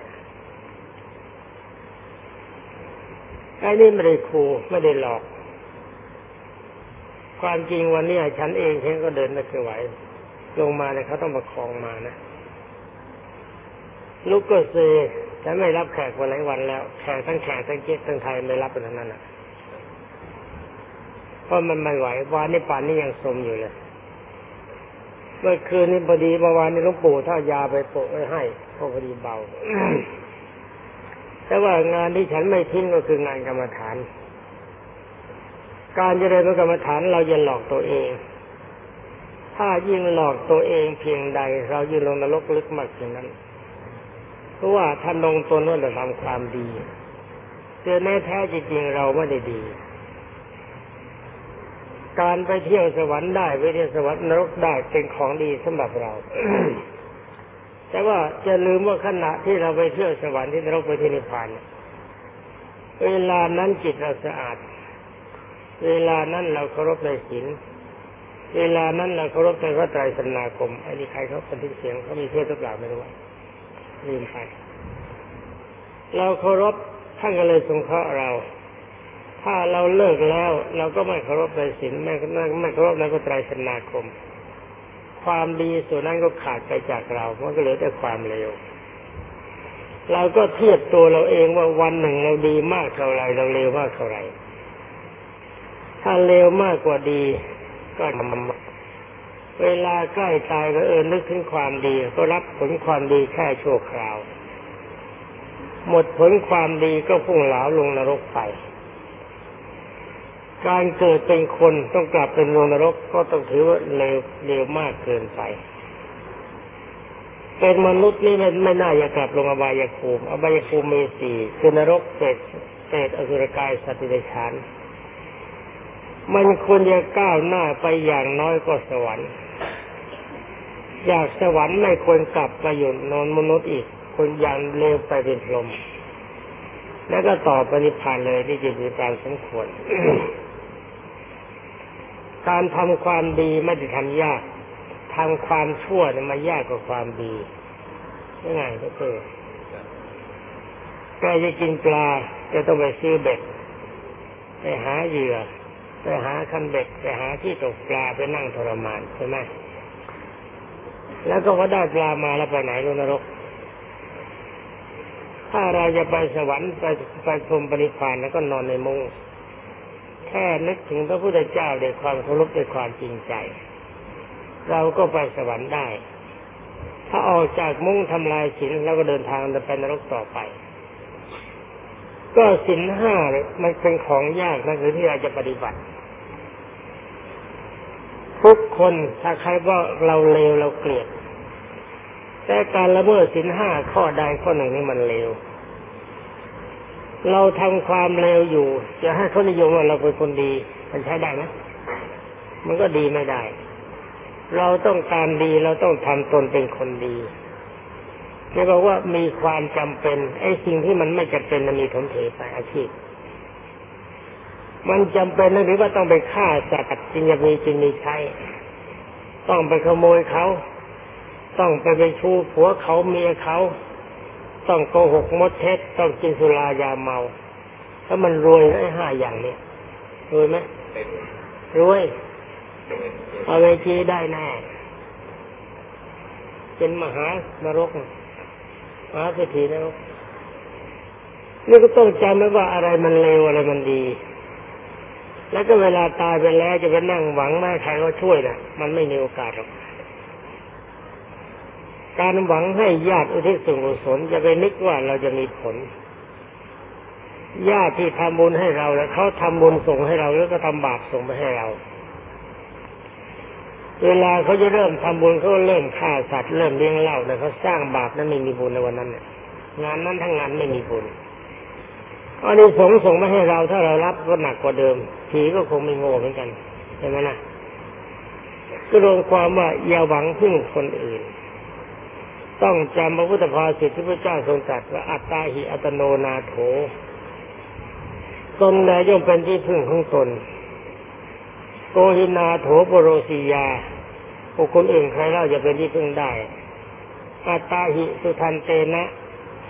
Speaker 1: ไอ้นี่ไม่ได้คูไม่ได้หลอก ความจริงวันนี้ฉันเองฉันก็เดินไม่เคยไหว ลงมาเลยเขาต้องประคองมานะลูกก็เซฉันไม่รับแขกวันหลายวันแล้วแขกทั้งแขกทั้งเจ๊ทั้งไทยไม่รับเป็นนั้นน่ะเพราะมันไม่ไหววันนี้ป่านนี้ยังสมอยู่เลยเมื่อคืนนี้พอดีเมื่อวานนี้หลวงปู่ถ้ายาไปโปะไว้ให้พราะพอดีเบา แต่ว่างานที่ฉันไม่ทิ้งก็คืองานกรรมฐาน การเจริญกรรมฐานเราจะหลอกตัวเอง ถ้ายิ่งหลอกตัวเองเพียงใด เรายิ่งลงนรกลึกมากเพียงนั้น เพราะว่าท่านลงตนว่าจะทำความดีเจอแน่แท้จริงๆเราไม่ได้ดี การไปเที่ยวสวรรค์ได้ไปเที่ยวสวรรค์นรกได้เป็นของดีสำหรับเรา แต่ว่าจะลืมว่าขณะที่เราไปเที่ยวสวรรค์ที่นรกไปที่นิพพานเนี่ยเวลานั้นจิตเราสะอาด เวลานั้นเราเคารพในศีลเวลานั้นเราเคารพในพระไตรสรณาคมไอ้นี่ใครเขาบันทึกเสียงเขามีเพื่อนทุกอย่างไม่รู้ว่าลืมไปเราเคารพท่านก็เลยสงเคราะห์เรา ถ้าเราเลิกแล้ว เราก็ไม่เคารพในศีลไม่ไม่เคารพในพระไตรสรณาคม ความดีส่วนนั้นก็ขาดไปจากเรา มันก็เหลือแต่ความเลวเราก็เทียบตัวเราเองว่าวันหนึ่งเราดีมากเท่าไรเราเลวมากเท่าไรถ้าเลวมากกว่าดี ก็ทำเวลาใกล้ตายก็เออนึกถึงความดี ก็รับผลความดีแค่ชั่วคราว หมดผลความดีก็พุ่งเหลาลงนรกไป การเกิดเป็นคนต้องกลับเป็นลงนรกก็ต้องถือว่าเลวเลวมากเกินไป เป็นมนุษย์นี่ไม่ไม่น่าจะกลับลงอบายภูมิอบายภูมิมีสี่คือนรกเปรตเปรตอสุรกายสัตว์เดรัจฉานมันควรจะก้าวหน้าไปอย่างน้อยก็สวรรค์อยากสวรรค์ไม่ควรกลับไปอยู่นอนมนุษย์อีกคนอย่างเลวไปเป็นพรหมแล้วก็ต่อปฏิพานเลยที่จะมีการสมควร การทำความดีไม่ได้ทำยากทำความชั่วเนี่ยมันยากกว่าความดียังไงก็คือแกจะกินปลาจะต้องไปซื้อเบ็ด ไปหาเหยื่อ ไปหาคันเบ็ด ไปหาที่ตกปลาไปนั่งทรมานใช่ไหมแล้วก็พอได้ปลามาแล้วไปไหนลงนรก ถ้าเราจะไปสวรรค์ไปไปพรมปณิพานแล้วก็นอนในมุง้ง แค่นึกถึงพระพุทธเจ้าด้วยความเคารพด้วยความจริงใจ เราก็ไปสวรรค์ได้ ถ้าออกจากมุ้งทำลายศีลเราก็เดินทางไปนรกต่อไป ก็ศีลห้ามันเป็นของยากนะคือที่เราจะปฏิบัติ ทุกคนถ้าใครว่าเราเลวเราเกลียด แต่การละเมิดศีลห้าข้อใดข้อหนึ่งนี่มันเลว เราทำความเลวอยู่ จะให้เขานิยมว่าเราเป็นคนดี มันใช้ได้ไหมมันก็ดีไม่ได้ เราต้องการดีเราต้องทำตนเป็นคนดีจะบอกว่ามีความจำเป็นไอ้สิ่งที่มันไม่จำเป็นมันมีถมเทไปอาชีพ มันจำเป็นนะหรือว่าต้องไปฆ่าสัตว์จึงจะมีจึงมีใช้ต้องไปขโมยเขา ต้องไปไปชูผัวเขาเมียเขา ต้องโกหกมดเท็จต้องกินสุรายาเมาถ้ามันรวยไอ้ห้าอย่างเนี้รวยไหมรวยเอาเวทีได้แน่เป็นมหานรกมหาเศรษฐีนรกนี่ก็ต้องจำไว้ว่าอะไรมันเลวอะไรมันดี แล้วก็เวลาตายไปแล้วจะไปนั่งหวังแม่ใครก็ช่วยนะมันไม่มีโอกาสหรอก การหวังให้ญาติอุทิศส่วนกุศลจะไปนึกว่าเราจะมีผล ญาติที่ทำบุญให้เราแล้วเขาทำบุญส่งให้เราแล้วก็ทำบาปส่งไปให้เรา เวลาเขาจะเริ่มทำบุญเขาเริ่มฆ่าสัตว์เริ่มเลี้ยงเหล้าเนี่ยเขาสร้างบาปนั้นไม่มีบุญในวันนั้นเนี่ยงานนั้นทั้งงานไม่มีบุญอันนี้สงส่งมาให้เราถ้าเรารับก็หนักกว่าเดิมผีก็คงไม่โง่เหมือนกันเห็นไหมนะก็รวมความว่าอย่าหวังพึ่งคนอื่น ต้องจำพระพุทธภาษิตที่พระเจ้าทรงตรัสว่าอัตตาหิอัตโนนาโถตนแลย่อมเป็นที่พึ่งของตนโกหินาโถปโรสียาบุคคลอื่นใครเล่าจะเป็นที่พึ่งได้อัตตาหิสุทันเตนะ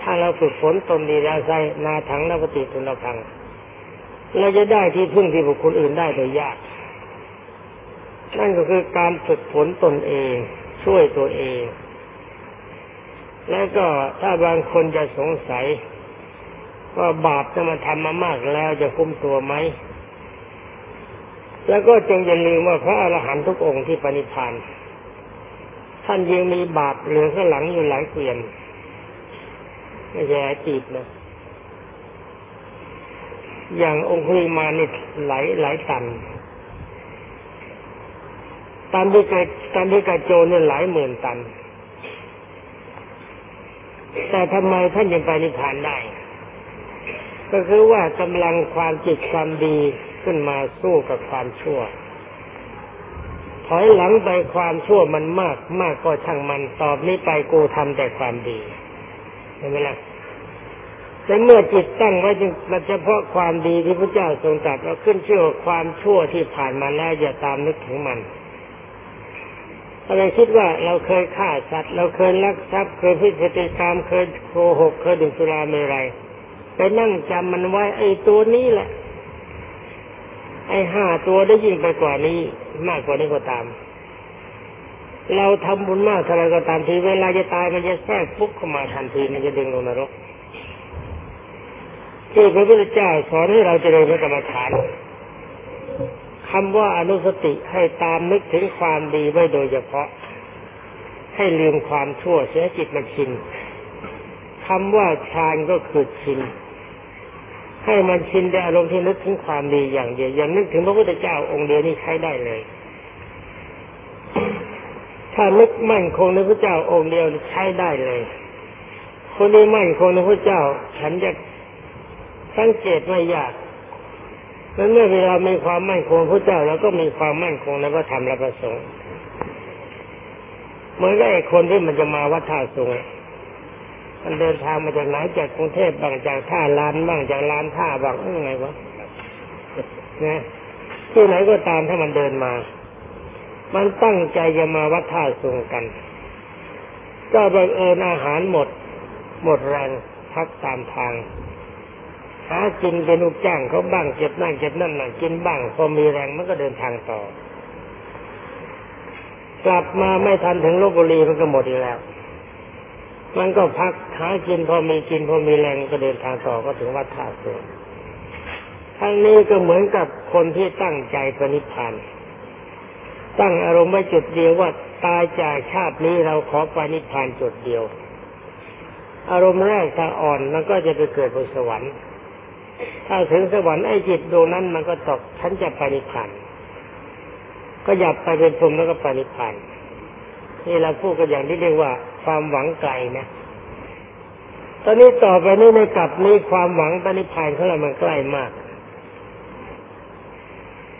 Speaker 1: ถ้าเราฝึกฝนตนดีแล้วใจนาถังนปฏิทุนพังเราจะได้ที่พึ่งที่บุคคลอื่นได้โดยยาก นั่นก็คือการฝึกฝนตนเอง ช่วยตัวเอง แล้วก็ถ้าบางคนจะสงสัยว่าบาปจะมาทำมามากแล้วจะคุ้มตัวไหม แล้วก็จงอย่าลืมว่าพระอรหันต์ทุกองค์ที่ปณิพานท่านยังมีบาปเหลือข้างหลังอยู่หลายเกวียนไม่ใช่จีบนะอย่างองคุลิมานี่หลายหลายตันตันที่กระตันที่กระโจนเนี่ยหลายหมื่นตัน แต่ทำไมท่านยังไปนิพพานได้ ก็คือว่ากำลังความจิตความดีขึ้นมาสู้กับความชั่ว ถอยหลังไปความชั่วมันมาก มากก็ช่างมันตอบนี้ไปกูทำแต่ความดีเห็นไหมล่ะแต่เมื่อจิตตั้งไว้จึงมันเฉพาะความดีที่พระเจ้าทรงตรัสเราขึ้นเชื่อความชั่วที่ผ่านมาแล้วอย่าตามนึกถึงมัน อะไรคิดว่าเราเคยฆ่าสัตว์ เราเคยลักทรัพย์เคยพิพติกรรมเคยโกหกเคยดื่มสุราเมรัยไปนั่งจำมันไว้ไอ้ตัวนี้แหละ ไอ้ห้าตัวได้ยิ่งไปกว่านี้ มากกว่านี้ก็ตาม เราทำบุญมากเท่าไรก็ตามทีเวลาจะตายมันจะแทรกปุ๊บเข้ามาทันทีมันจะดึงลงนรกที่พระพุทธเจ้าสอนให้เราเจริญกรรมฐาน คำว่าอนุสติให้ตามนึกถึงความดีไว้โดยเฉพาะ ให้ลืมความชั่วเสียจิตมันชินคำว่าฌานก็คือชินให้มันชินในอารมณ์ที่นึกถึงความดีอย่างเดียวอย่างนึกถึงพระพุทธเจ้าองค์เดียวนี่ใช้ได้เลย ถ้านึกมั่นคงในพระเจ้าองค์เดียวใช้ได้เลย คนที่มั่นคงในพระเจ้าฉันจะสังเกตไม่ยาก นั้นเมื่อเวลามีความมั่นคงพระเจ้าเราก็มีความมั่นคงในพระธรรมและพระสงฆ์เหมือนกับไอ้คนที่มันจะมาวัดท่าสูงมันเดินทางมาจากไหนจากกรุงเทพบ้างจากท่าลานบ้างจากลานท่าบ้างยังไงวะนะที่ไหนก็ตามถ้ามันเดินมา มันตั้งใจจะมาวัดท่าสูงกัน ก็บังเอิญอาหารหมด หมดแรงพักตามทาง หากินเป็นลูกจ้างเขาบ้างเก็บนั่นเก็บนั่นนั่งกินบ้าง พอมีแรงมันก็เดินทางต่อ กลับมาไม่ทันถึงลบบุรีมันก็หมดอีกแล้ว มันก็พักหากินพอมีกินพอมีแรงก็เดินทางต่อก็ถึงวัดท่าเสวนทั้งนี้ก็เหมือนกับคนที่ตั้งใจปณิพานตั้งอารมณ์ไว้จุดเดียวว่าตายจากชาตินี้เราขอปณิพานจุดเดียว อารมณ์แรกถ้าอ่อนมันก็จะไปเกิดบนสวรรค์ ถ้าถึงสวรรค์ไอ้จิตดวงนั้นมันก็ตกฉันจะไปนิพพานก็หยับไปเป็นพรมแล้วก็ไปนิพพานนี่เราพูดกันอย่างที่เรียกว่า ความหวังไกลนะ ตอนนี้ต่อไปนี้ในกลับนี้ความหวังปณิพานของเรามันใกล้มาก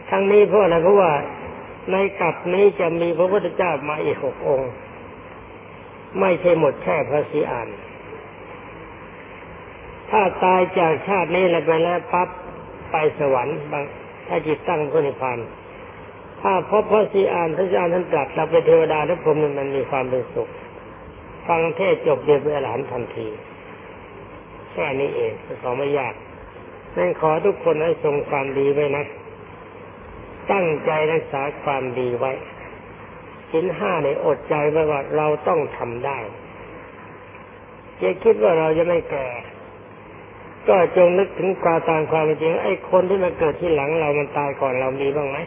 Speaker 1: ทั้งนี้เพราะอะไรเพราะว่าในกลับนี้จะมีพระพุทธเจ้ามาอีกหกองค์ ไม่ใช่หมดแค่พระศรีอาน ถ้าตายจากชาตินี้แล้วไปแล้วปั๊บไปสวรรค์บางถ้าจิตตั้งพระนิพพานถ้าพบพระสีอานพระสีอานท่านตรัสเราเป็นเทวดาและพรมมันมีความเป็นสุข ฟังเทศจบเดียวเป็นอรหันต์ทันทีแค่นี้เองขอไม่ยากนั่นขอทุกคนให้ทรงความดีไว้นะ ตั้งใจรักษาความดีไว้ชิ้นห้าในอดใจไว้ว่าเราต้องทำได้จะคิดว่าเราจะไม่แก่ ก็จงนึกถึงความตามความจริงไอ้คนที่มาเกิดที่หลังเรามันตายก่อนเรามีบ้างไหม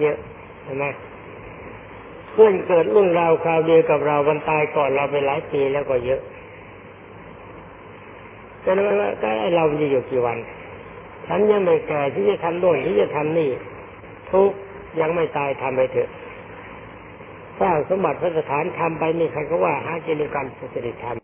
Speaker 1: เยอะเห็นไหมคเพื่อนเกิดรุ่นราวคราวเดียวกับเราวันตายก่อนเราไปหลายปีแล้วก็เยอะแต่ว่าก็ไอเราจะอยู่กี่วันฉันยังไม่แก่ที่จะทำโน่นที่จะทำนี่ ทุกยังไม่ตายทำไปเถอะสร้างสมบัติพระสถานทำไปนี่ใครก็ว่าหากินด้วยการสุจริตทำ